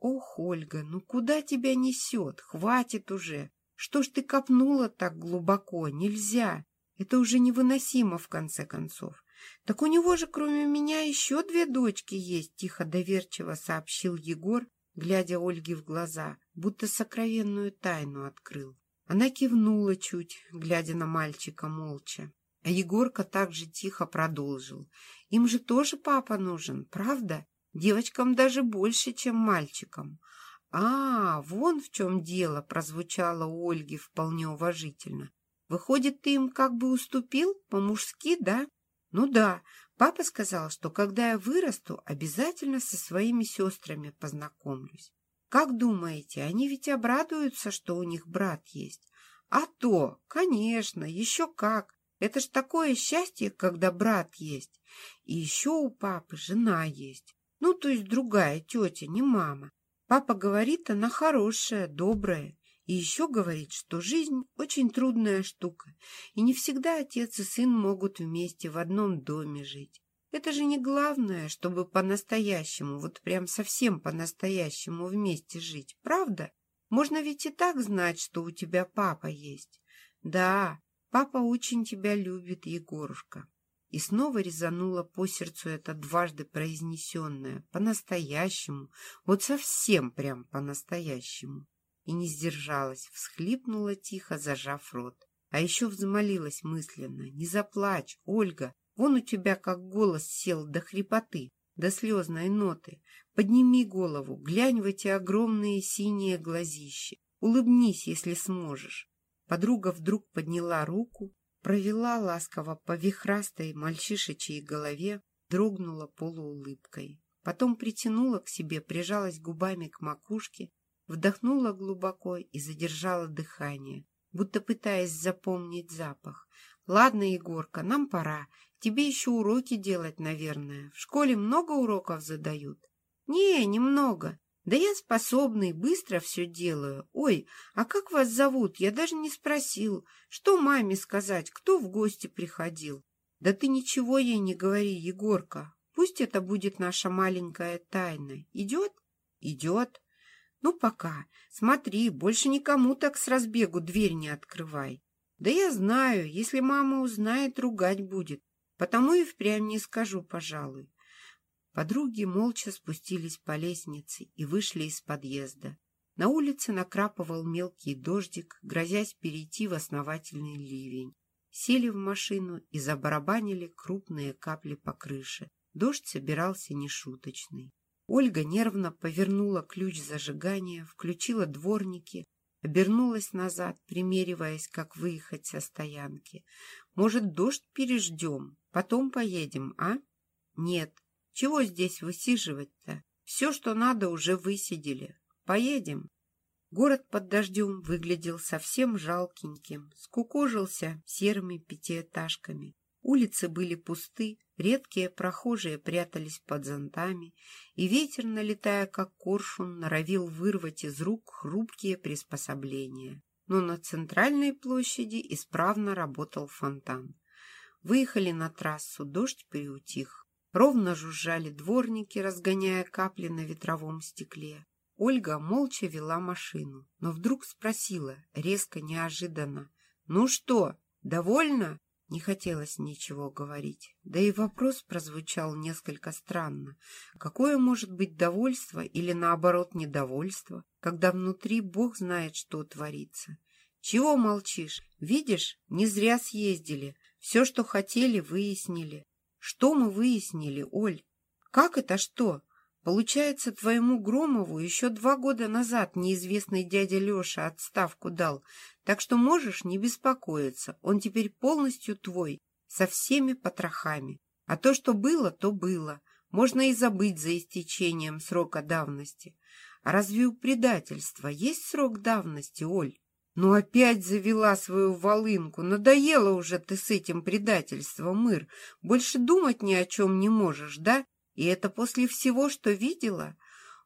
Ох, Ольга, ну куда тебя несет? Хватит уже. Что ж ты копнула так глубоко? Нельзя. Это уже невыносимо, в конце концов. «Так у него же, кроме меня, еще две дочки есть», — тихо доверчиво сообщил Егор, глядя Ольге в глаза, будто сокровенную тайну открыл. Она кивнула чуть, глядя на мальчика молча. А Егорка также тихо продолжил. «Им же тоже папа нужен, правда? Девочкам даже больше, чем мальчикам». «А, вон в чем дело», — прозвучало у Ольги вполне уважительно. «Выходит, ты им как бы уступил по-мужски, да?» Ну да, папа сказал, что когда я вырасту, обязательно со своими сестрами познакомлюсь. Как думаете, они ведь обрадуются, что у них брат есть? А то, конечно, еще как. Это ж такое счастье, когда брат есть. И еще у папы жена есть. Ну, то есть другая тетя, не мама. Папа говорит, она хорошая, добрая. И еще говорит, что жизнь очень трудная штука, и не всегда отец и сын могут вместе в одном доме жить. Это же не главное, чтобы по-настоящему, вот прям совсем по-настоящему вместе жить, правда? Можно ведь и так знать, что у тебя папа есть. Да, папа очень тебя любит, Егорушка. И снова резануло по сердцу это дважды произнесенное, по-настоящему, вот совсем прям по-настоящему. И не сдержалась, всхлипнула тихо, зажав рот. А еще взмолилась мысленно. «Не заплачь, Ольга, Вон у тебя как голос сел до хрипоты, до слезной ноты. Подними голову, глянь в эти огромные синие глазища. Улыбнись, если сможешь. Подруга вдруг подняла руку, провела ласково по вихрастой мальчишечьей голове, дрогнула полуулыбкой. Потом притянула к себе, прижалась губами к макушке, вдохнула глубоко и задержала дыхание, будто пытаясь запомнить запах. «Ладно, Егорка, нам пора. Тебе еще уроки делать, наверное. В школе много уроков задают? Не, немного. Да я способный, быстро все делаю. Ой, а как вас зовут? Я даже не спросил. Что маме сказать? Кто в гости приходил? Да ты ничего ей не говори, Егорка. Пусть это будет наша маленькая тайна. Идет? Идет. Ну, пока. Смотри, больше никому так с разбегу дверь не открывай. Да я знаю, если мама узнает, ругать будет. Потому и впрямь не скажу, пожалуй. Подруги молча спустились по лестнице и вышли из подъезда. На улице накрапывал мелкий дождик, грозясь перейти в основательный ливень. Сели в машину и забарабанили крупные капли по крыше. Дождь собирался нешуточный. Ольга нервно повернула ключ зажигания, включила дворники, обернулась назад, примериваясь, как выехать со стоянки. «Может, дождь переждем?» Потом поедем, а? Нет. Чего здесь высиживать-то? Все, что надо, уже высидели. Поедем. Город под дождем выглядел совсем жалкеньким, скукожился серыми пятиэтажками. Улицы были пусты, редкие прохожие прятались под зонтами, и ветер, налетая как коршун, норовил вырвать из рук хрупкие приспособления. Но на центральной площади исправно работал фонтан. Выехали на трассу, дождь приутих. Ровно жужжали дворники, разгоняя капли на ветровом стекле. Ольга молча вела машину, но вдруг спросила, резко, неожиданно. «Ну что, довольна?» Не хотелось ничего говорить. Да и вопрос прозвучал несколько странно. Какое может быть довольство или, наоборот, недовольство, когда внутри Бог знает, что творится? Чего молчишь? Видишь, не зря съездили. Все, что хотели, выяснили. Что мы выяснили, Оль? Как это что? Получается, твоему Громову еще два года назад неизвестный дядя Леша отставку дал, так что можешь не беспокоиться, он теперь полностью твой, со всеми потрохами. А то, что было, то было. Можно и забыть за истечением срока давности. А разве у предательства есть срок давности, Оль? Ну опять завела свою волынку. Надоело уже ты с этим предательством, Мыр. Больше думать ни о чем не можешь, да? И это после всего, что видела?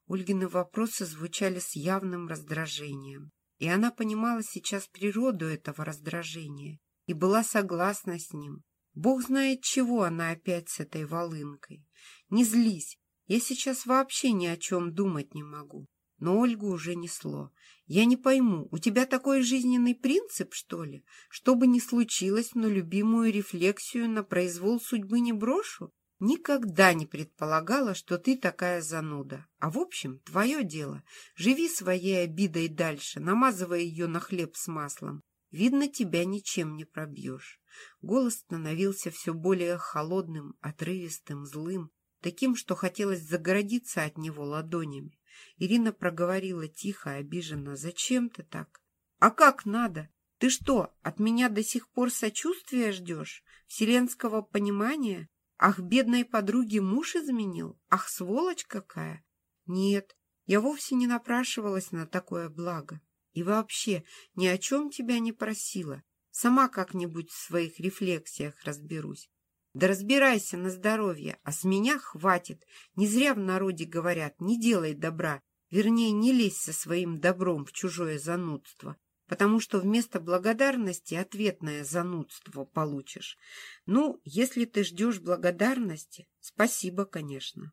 Ольгины вопросы звучали с явным раздражением. И она понимала сейчас природу этого раздражения и была согласна с ним. Бог знает, чего она опять с этой волынкой. Не злись, я сейчас вообще ни о чем думать не могу. Но Ольгу уже несло. «Я не пойму, у тебя такой жизненный принцип, что ли? Что бы ни случилось, но любимую рефлексию на произвол судьбы не брошу? Никогда не предполагала, что ты такая зануда. А в общем, твое дело. Живи своей обидой дальше, намазывая ее на хлеб с маслом. Видно, тебя ничем не пробьешь». Голос становился все более холодным, отрывистым, злым, таким, что хотелось загородиться от него ладонями. Ирина проговорила тихо, обиженно. «Зачем ты так?» «А как надо? Ты что, от меня до сих пор сочувствия ждешь? Вселенского понимания? Ах, бедной подруге муж изменил? Ах, сволочь какая!» «Нет, я вовсе не напрашивалась на такое благо. И вообще ни о чем тебя не просила. Сама как-нибудь в своих рефлексиях разберусь. Да разбирайся на здоровье, а с меня хватит. Не зря в народе говорят, не делай добра, Вернее, не лезь со своим добром в чужое занудство, потому что вместо благодарности ответное занудство получишь. Ну, если ты ждешь благодарности, спасибо, конечно.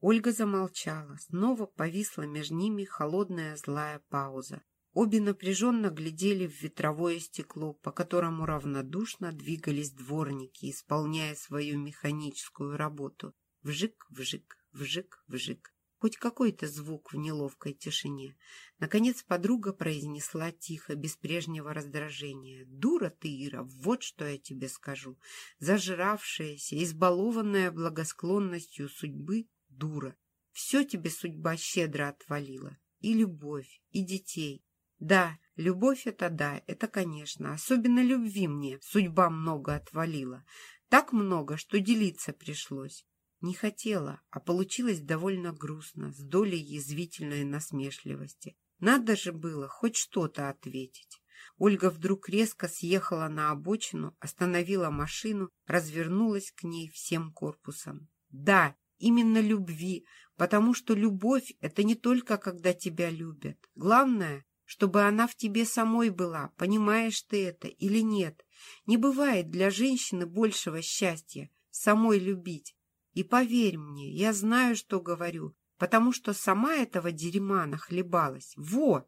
Ольга замолчала. Снова повисла между ними холодная злая пауза. Обе напряженно глядели в ветровое стекло, по которому равнодушно двигались дворники, исполняя свою механическую работу. Вжик, вжик, вжик, вжик. Хоть какой-то звук в неловкой тишине. Наконец подруга произнесла тихо, без прежнего раздражения. «Дура ты, Ира, вот что я тебе скажу. Зажравшаяся, избалованная благосклонностью судьбы дура. Все тебе судьба щедро отвалила. И любовь, и детей. Да, любовь — это да, это конечно. Особенно любви мне судьба много отвалила. Так много, что делиться пришлось. Не хотела, а получилось довольно грустно, с долей язвительной насмешливости. Надо же было хоть что-то ответить. Ольга вдруг резко съехала на обочину, остановила машину, развернулась к ней всем корпусом. Да, именно любви, потому что любовь — это не только когда тебя любят. Главное, чтобы она в тебе самой была, понимаешь ты это или нет. Не бывает для женщины большего счастья самой любить. И поверь мне, я знаю, что говорю, потому что сама этого дерьма нахлебалась. Во!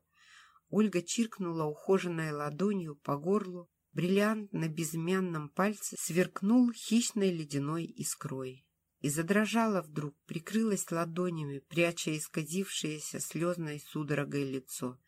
Ольга чиркнула ухоженной ладонью по горлу, бриллиант на безымянном пальце сверкнул хищной ледяной искрой. И задрожала вдруг, прикрылась ладонями, пряча исказившееся слезной судорогой лицо.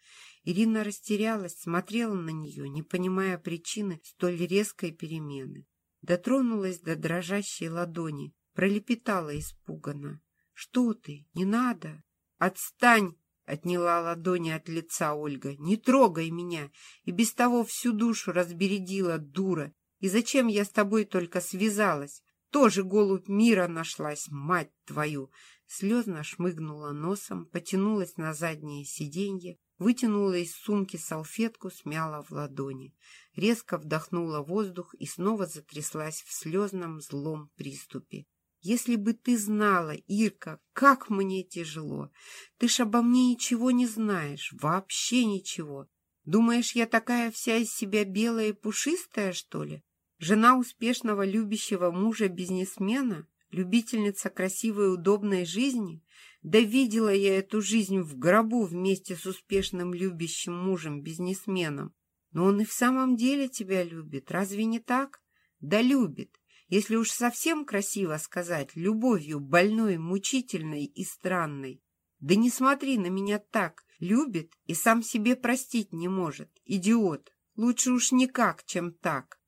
Ирина растерялась, смотрела на нее, не понимая причины столь резкой перемены. Дотронулась до дрожащей ладони, пролепетала испуганно. «Что ты? Не надо!» «Отстань!» — отняла ладони от лица Ольга. «Не трогай меня! И без того всю душу разбередила, дура! И зачем я с тобой только связалась? Тоже голубь мира нашлась, мать твою!» Слезно шмыгнула носом, потянулась на заднее сиденье, вытянула из сумки салфетку, смяла в ладони. Резко вдохнула воздух и снова затряслась в слезном злом приступе. Если бы ты знала, Ирка, как мне тяжело. Ты ж обо мне ничего не знаешь, вообще ничего. Думаешь, я такая вся из себя белая и пушистая, что ли? Жена успешного любящего мужа-бизнесмена? Любительница красивой и удобной жизни? Да видела я эту жизнь в гробу вместе с успешным любящим мужем-бизнесменом. Но он и в самом деле тебя любит, разве не так? Да любит. Если уж совсем красиво сказать, любовью больной, мучительной и странной. Да не смотри на меня так. Любит и сам себе простить не может. Идиот. Лучше уж никак, чем так.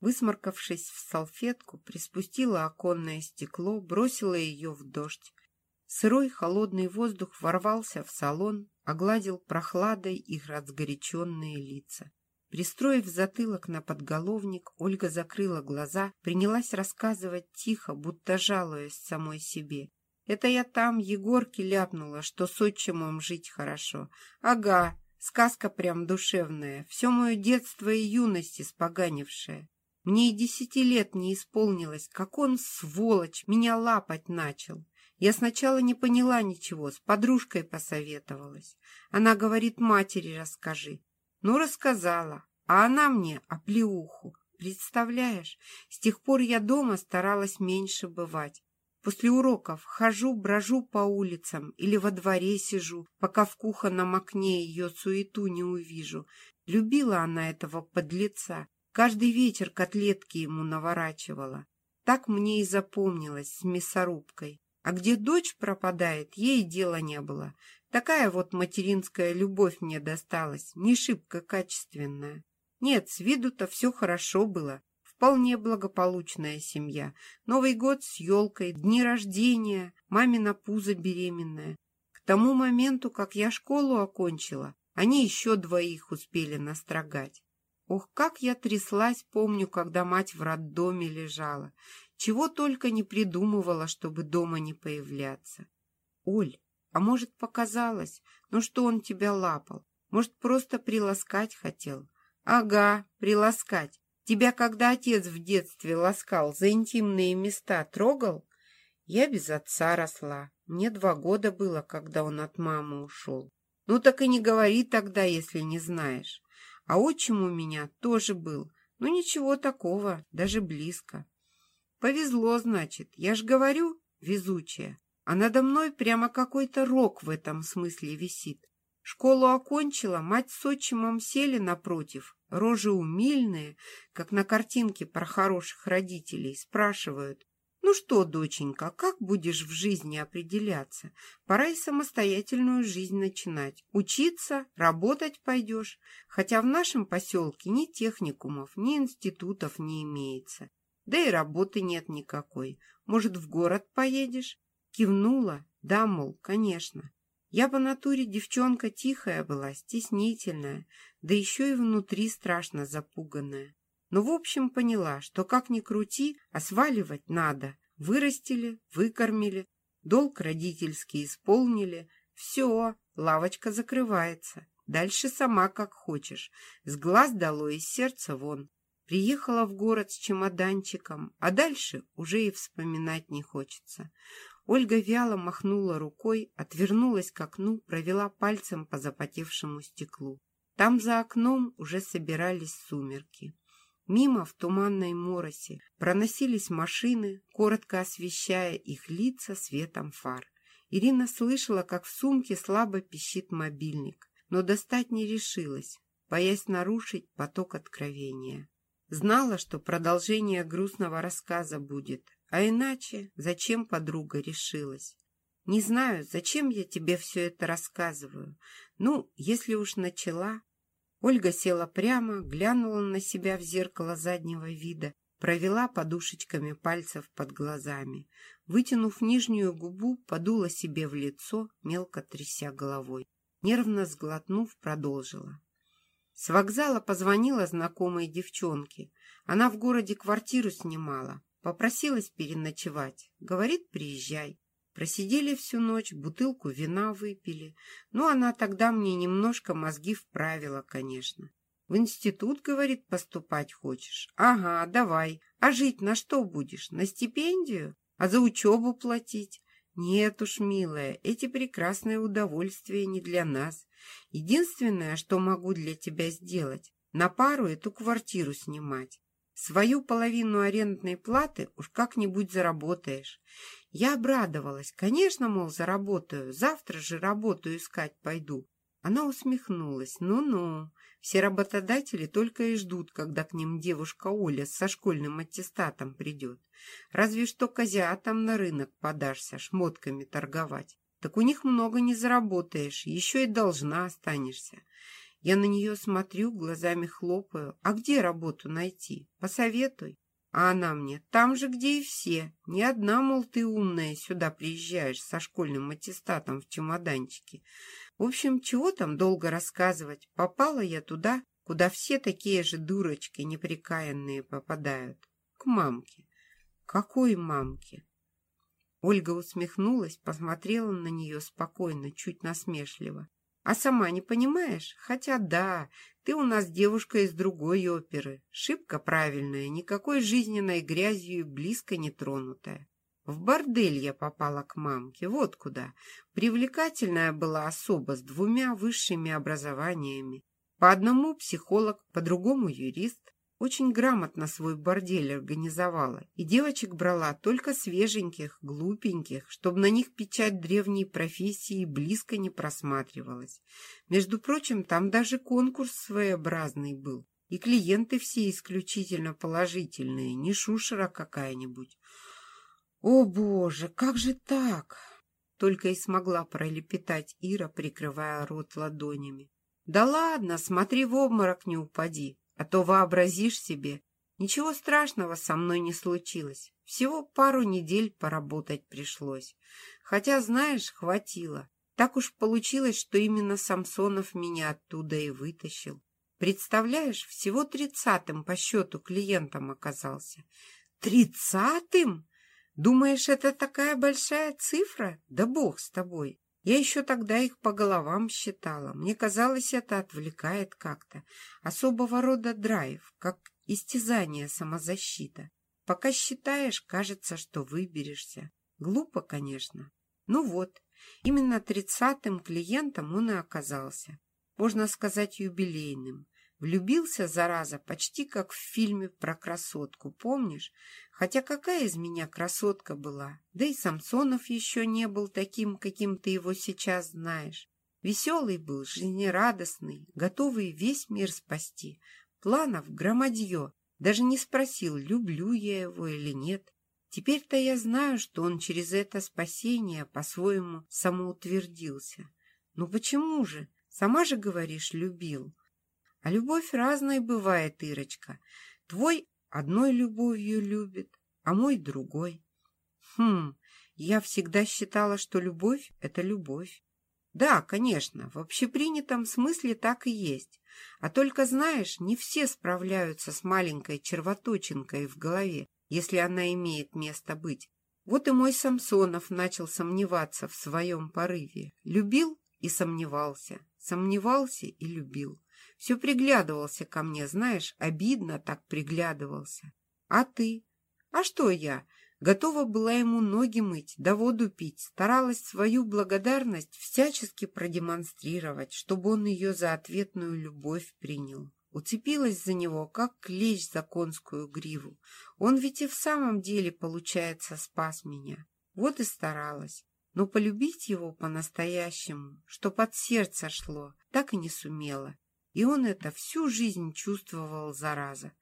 Высморкавшись в салфетку, приспустила оконное стекло, бросила ее в дождь. Сырой холодный воздух ворвался в салон, огладил прохладой их разгоряченные лица. Пристроив затылок на подголовник, Ольга закрыла глаза, принялась рассказывать тихо, будто жалуясь самой себе. «Это я там Егорке ляпнула, что с отчимом жить хорошо. Ага, сказка прям душевная, все мое детство и юность испоганившая. Мне и десяти лет не исполнилось, как он, сволочь, меня лапать начал. Я сначала не поняла ничего, с подружкой посоветовалась. Она говорит, матери расскажи. Ну, рассказала, а она мне оплеуху. Представляешь, с тех пор я дома старалась меньше бывать. После уроков хожу, брожу по улицам или во дворе сижу, пока в кухонном окне ее суету не увижу. Любила она этого подлеца. Каждый вечер котлетки ему наворачивала. Так мне и запомнилось с мясорубкой. А где дочь пропадает, ей дела не было. Такая вот материнская любовь мне досталась, не шибко качественная. Нет, с виду-то все хорошо было. Вполне благополучная семья. Новый год с елкой, дни рождения, мамина пузо беременная. К тому моменту, как я школу окончила, они еще двоих успели настрогать. Ох, как я тряслась, помню, когда мать в роддоме лежала. Чего только не придумывала, чтобы дома не появляться. Оль, а может, показалось, ну что он тебя лапал? Может, просто приласкать хотел? Ага, приласкать. Тебя, когда отец в детстве ласкал, за интимные места трогал? Я без отца росла. Мне два года было, когда он от мамы ушел. Ну так и не говори тогда, если не знаешь. А отчим у меня тоже был. Ну ничего такого, даже близко. Повезло, значит. Я ж говорю, везучая. А надо мной прямо какой-то рок в этом смысле висит. Школу окончила, мать с отчимом сели напротив, рожи умильные, как на картинке про хороших родителей, спрашивают, «Ну что, доченька, как будешь в жизни определяться? Пора и самостоятельную жизнь начинать. Учиться, работать пойдешь. Хотя в нашем поселке ни техникумов, ни институтов не имеется. Да и работы нет никакой. Может, в город поедешь?» Кивнула. «Да, мол, конечно». Я по натуре девчонка тихая была, стеснительная, да еще и внутри страшно запуганная. Но в общем поняла, что как ни крути, а сваливать надо. Вырастили, выкормили, долг родительский исполнили. Все, лавочка закрывается. Дальше сама как хочешь. С глаз дало из сердца вон. Приехала в город с чемоданчиком, а дальше уже и вспоминать не хочется. Ольга вяло махнула рукой, отвернулась к окну, провела пальцем по запотевшему стеклу. Там за окном уже собирались сумерки. Мимо в туманной моросе проносились машины, коротко освещая их лица светом фар. Ирина слышала, как в сумке слабо пищит мобильник, но достать не решилась, боясь нарушить поток откровения. Знала, что продолжение грустного рассказа будет, а иначе зачем подруга решилась? Не знаю, зачем я тебе все это рассказываю. Ну, если уж начала... Ольга села прямо, глянула на себя в зеркало заднего вида, провела подушечками пальцев под глазами. Вытянув нижнюю губу, подула себе в лицо, мелко тряся головой. Нервно сглотнув, продолжила. С вокзала позвонила знакомой девчонке. Она в городе квартиру снимала. Попросилась переночевать. Говорит, приезжай. Просидели всю ночь, бутылку вина выпили. Ну, она тогда мне немножко мозги вправила, конечно. В институт, говорит, поступать хочешь? Ага, давай. А жить на что будешь? На стипендию? А за учебу платить? Нет уж, милая, эти прекрасные удовольствия не для нас. Единственное, что могу для тебя сделать, на пару эту квартиру снимать. Свою половину арендной платы уж как-нибудь заработаешь. Я обрадовалась. Конечно, мол, заработаю. Завтра же работу искать пойду. Она усмехнулась. Ну-ну, все работодатели только и ждут, когда к ним девушка Оля со школьным аттестатом придет. Разве что козятам на рынок подашься, шмотками торговать. Так у них много не заработаешь, еще и должна останешься. Я на нее смотрю, глазами хлопаю. А где работу найти? Посоветуй. А она мне, там же, где и все. Ни одна, мол, ты умная, сюда приезжаешь со школьным аттестатом в чемоданчике. В общем, чего там долго рассказывать? Попала я туда, куда все такие же дурочки неприкаянные попадают. К мамке. Какой мамке? Ольга усмехнулась, посмотрела на нее спокойно, чуть насмешливо. А сама не понимаешь? Хотя да, ты у нас девушка из другой оперы. Шибко правильная, никакой жизненной грязью и близко не тронутая. В бордель я попала к мамке, вот куда. Привлекательная была особа с двумя высшими образованиями. По одному психолог, по другому юрист. Очень грамотно свой бордель организовала, и девочек брала только свеженьких, глупеньких, чтобы на них печать древней профессии близко не просматривалась. Между прочим, там даже конкурс своеобразный был, и клиенты все исключительно положительные, не шушера какая-нибудь. «О, Боже, как же так?» Только и смогла пролепетать Ира, прикрывая рот ладонями. «Да ладно, смотри, в обморок не упади!» А то вообразишь себе, ничего страшного со мной не случилось. Всего пару недель поработать пришлось. Хотя, знаешь, хватило. Так уж получилось, что именно Самсонов меня оттуда и вытащил. Представляешь, всего тридцатым по счету клиентом оказался. Тридцатым? Думаешь, это такая большая цифра? Да бог с тобой. Я еще тогда их по головам считала. Мне казалось, это отвлекает как-то. Особого рода драйв, как истязание самозащита. Пока считаешь, кажется, что выберешься. Глупо, конечно. Ну вот, именно тридцатым клиентом он и оказался. Можно сказать, юбилейным. Влюбился, зараза, почти как в фильме про красотку, помнишь? Хотя какая из меня красотка была? Да и Самсонов еще не был таким, каким ты его сейчас знаешь. Веселый был, жизнерадостный, готовый весь мир спасти. Планов громадье. Даже не спросил, люблю я его или нет. Теперь-то я знаю, что он через это спасение по-своему самоутвердился. Ну почему же? Сама же говоришь, любил. А любовь разной бывает, Ирочка. Твой одной любовью любит, а мой другой. Хм, я всегда считала, что любовь — это любовь. Да, конечно, в общепринятом смысле так и есть. А только, знаешь, не все справляются с маленькой червоточинкой в голове, если она имеет место быть. Вот и мой Самсонов начал сомневаться в своем порыве. Любил и сомневался, сомневался и любил. Все приглядывался ко мне, знаешь, обидно так приглядывался. А ты? А что я? Готова была ему ноги мыть, да воду пить, старалась свою благодарность всячески продемонстрировать, чтобы он ее за ответную любовь принял. Уцепилась за него, как клещ за конскую гриву. Он ведь и в самом деле, получается, спас меня. Вот и старалась. Но полюбить его по-настоящему, что под сердце шло, так и не сумела. И он это всю жизнь чувствовал, зараза.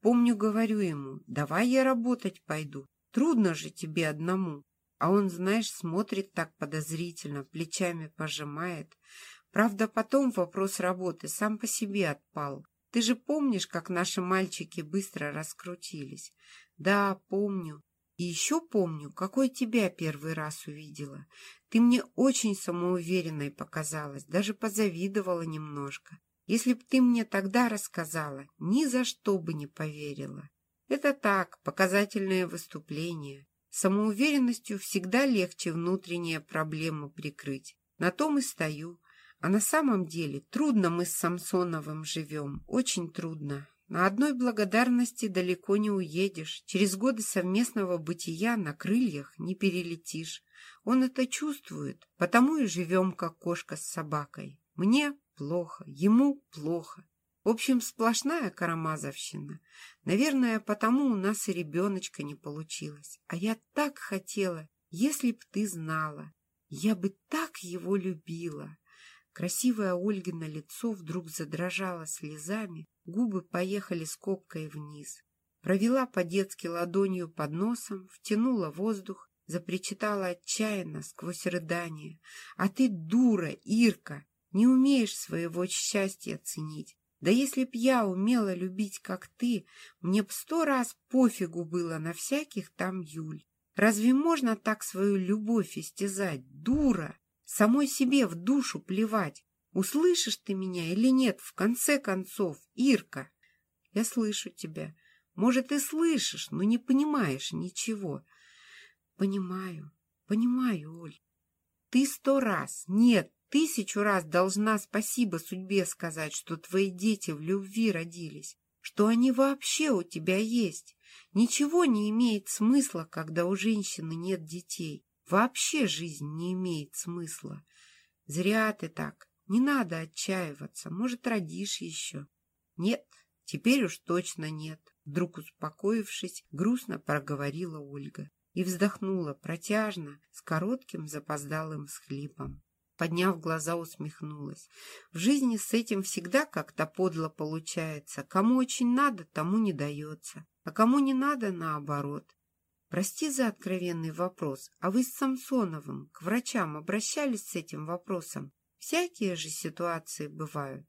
Помню, говорю ему, давай я работать пойду. Трудно же тебе одному. А он, знаешь, смотрит так подозрительно, плечами пожимает. Правда, потом вопрос работы сам по себе отпал. Ты же помнишь, как наши мальчики быстро раскрутились? Да, помню. И еще помню, какой тебя первый раз увидела. Ты мне очень самоуверенной показалась, даже позавидовала немножко. Если б ты мне тогда рассказала, ни за что бы не поверила. Это так, показательное выступление. Самоуверенностью всегда легче внутренние проблемы прикрыть. На том и стою. А на самом деле трудно мы с Самсоновым живем, очень трудно. На одной благодарности далеко не уедешь. Через годы совместного бытия на крыльях не перелетишь. Он это чувствует, потому и живем, как кошка с собакой. Мне плохо, ему плохо. В общем, сплошная карамазовщина. Наверное, потому у нас и ребеночка не получилось. А я так хотела, если б ты знала. Я бы так его любила. Красивое Ольгино лицо вдруг задрожало слезами, губы поехали скобкой вниз. Провела по-детски ладонью под носом, втянула воздух, запричитала отчаянно сквозь рыдание. «А ты дура, Ирка! Не умеешь своего счастья ценить. Да если б я умела любить, как ты, мне б сто раз пофигу было на всяких там Юль. Разве можно так свою любовь истязать, дура? Самой себе в душу плевать. Услышишь ты меня или нет, в конце концов, Ирка? Я слышу тебя. Может, и слышишь, но не понимаешь ничего. Понимаю, понимаю, Оль. Ты сто раз, нет, Тысячу раз должна спасибо судьбе сказать, что твои дети в любви родились, что они вообще у тебя есть. Ничего не имеет смысла, когда у женщины нет детей. Вообще жизнь не имеет смысла. Зря ты так. Не надо отчаиваться. Может, родишь еще. Нет, теперь уж точно нет. Вдруг успокоившись, грустно проговорила Ольга и вздохнула протяжно, с коротким запоздалым всхлипом. Подняв глаза, усмехнулась. В жизни с этим всегда как-то подло получается. Кому очень надо, тому не дается. А кому не надо, наоборот. Прости за откровенный вопрос, а вы с Самсоновым к врачам обращались с этим вопросом? Всякие же ситуации бывают.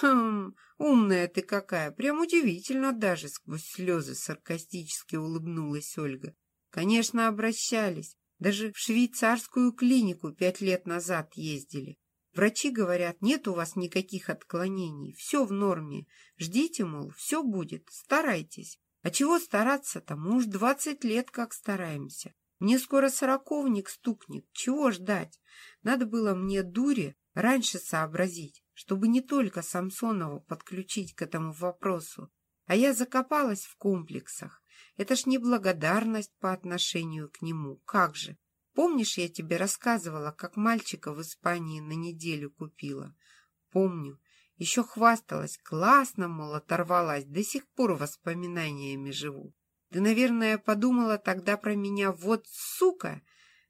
Хм, умная ты какая, прям удивительно даже, сквозь слезы саркастически улыбнулась Ольга. Конечно, обращались. Даже в швейцарскую клинику пять лет назад ездили. Врачи говорят, нет у вас никаких отклонений, все в норме. Ждите, мол, все будет, старайтесь. А чего стараться-то? Мы уж двадцать лет как стараемся. Мне скоро сороковник стукнет. Чего ждать? Надо было мне, дуре, раньше сообразить, чтобы не только Самсонова подключить к этому вопросу. А я закопалась в комплексах. Это ж не благодарность по отношению к нему. Как же? Помнишь, я тебе рассказывала, как мальчика в Испании на неделю купила? Помню. Еще хвасталась. Классно, мол, оторвалась. До сих пор воспоминаниями живу. Ты, наверное, подумала тогда про меня «вот сука».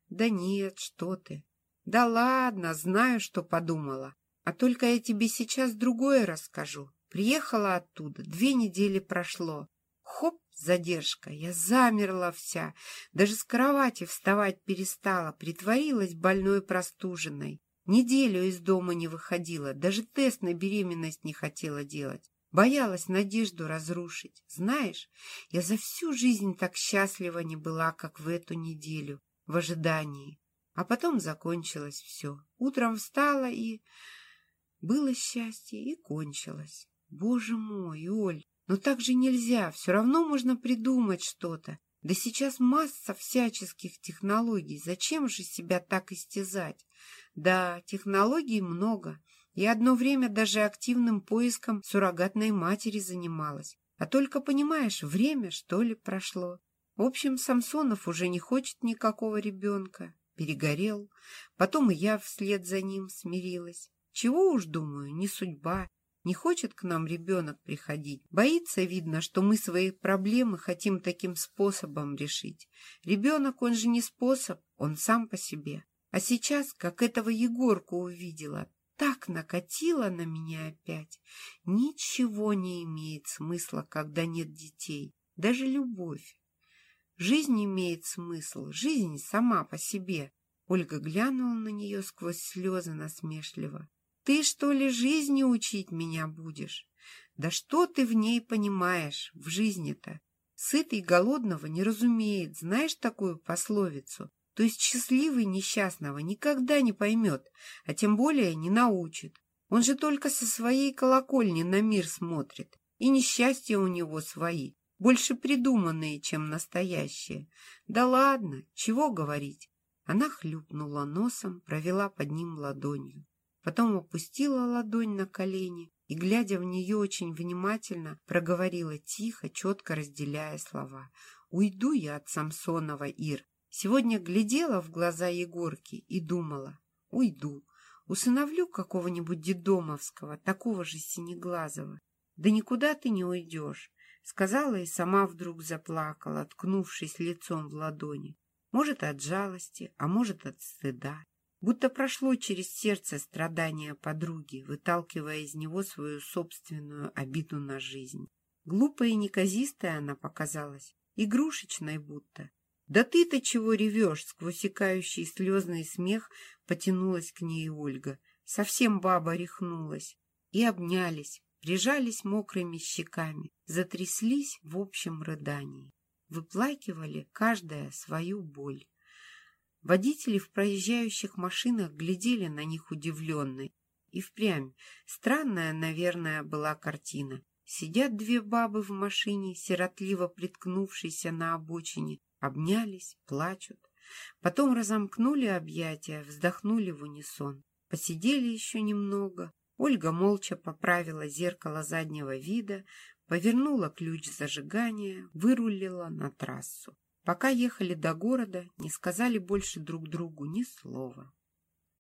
Да нет, что ты. Да ладно, знаю, что подумала. А только я тебе сейчас другое расскажу. Приехала оттуда, две недели прошло. Хоп, задержка, я замерла вся, даже с кровати вставать перестала, притворилась больной простуженной. Неделю из дома не выходила, даже тест на беременность не хотела делать. Боялась надежду разрушить. Знаешь, я за всю жизнь так счастлива не была, как в эту неделю, в ожидании. А потом закончилось все. Утром встала и... Было счастье и кончилось. Боже мой, Оль, но так же нельзя, все равно можно придумать что-то. Да сейчас масса всяческих технологий, зачем же себя так истязать? Да, технологий много. Я одно время даже активным поиском суррогатной матери занималась. А только, понимаешь, время, что ли, прошло. В общем, Самсонов уже не хочет никакого ребенка. Перегорел. Потом и я вслед за ним смирилась. Чего уж, думаю, не судьба. Не хочет к нам ребенок приходить. Боится, видно, что мы свои проблемы хотим таким способом решить. Ребенок, он же не способ, он сам по себе. А сейчас, как этого Егорку увидела, так накатила на меня опять. Ничего не имеет смысла, когда нет детей. Даже любовь. Жизнь имеет смысл, жизнь сама по себе. Ольга глянула на нее сквозь слезы насмешливо. Ты, что ли, жизни учить меня будешь? Да что ты в ней понимаешь, в жизни-то? Сытый голодного не разумеет, знаешь такую пословицу? То есть счастливый несчастного никогда не поймет, а тем более не научит. Он же только со своей колокольни на мир смотрит, и несчастья у него свои, больше придуманные, чем настоящие. Да ладно, чего говорить? Она хлюпнула носом, провела под ним ладонью. Потом опустила ладонь на колени и, глядя в нее очень внимательно, проговорила тихо, четко разделяя слова. «Уйду я от Самсонова, Ир. Сегодня глядела в глаза Егорки и думала. Уйду. Усыновлю какого-нибудь дедомовского, такого же синеглазого. Да никуда ты не уйдешь», — сказала и сама вдруг заплакала, ткнувшись лицом в ладони. Может, от жалости, а может, от стыда будто прошло через сердце страдания подруги, выталкивая из него свою собственную обиду на жизнь. Глупая и неказистая она показалась, игрушечной будто. «Да ты-то чего ревешь?» — сквозь икающий слезный смех потянулась к ней Ольга. Совсем баба рехнулась. И обнялись, прижались мокрыми щеками, затряслись в общем рыдании. Выплакивали каждая свою боль. Водители в проезжающих машинах глядели на них удивленно. И впрямь странная, наверное, была картина. Сидят две бабы в машине, сиротливо приткнувшиеся на обочине, обнялись, плачут. Потом разомкнули объятия, вздохнули в унисон. Посидели еще немного. Ольга молча поправила зеркало заднего вида, повернула ключ зажигания, вырулила на трассу. Пока ехали до города, не сказали больше друг другу ни слова.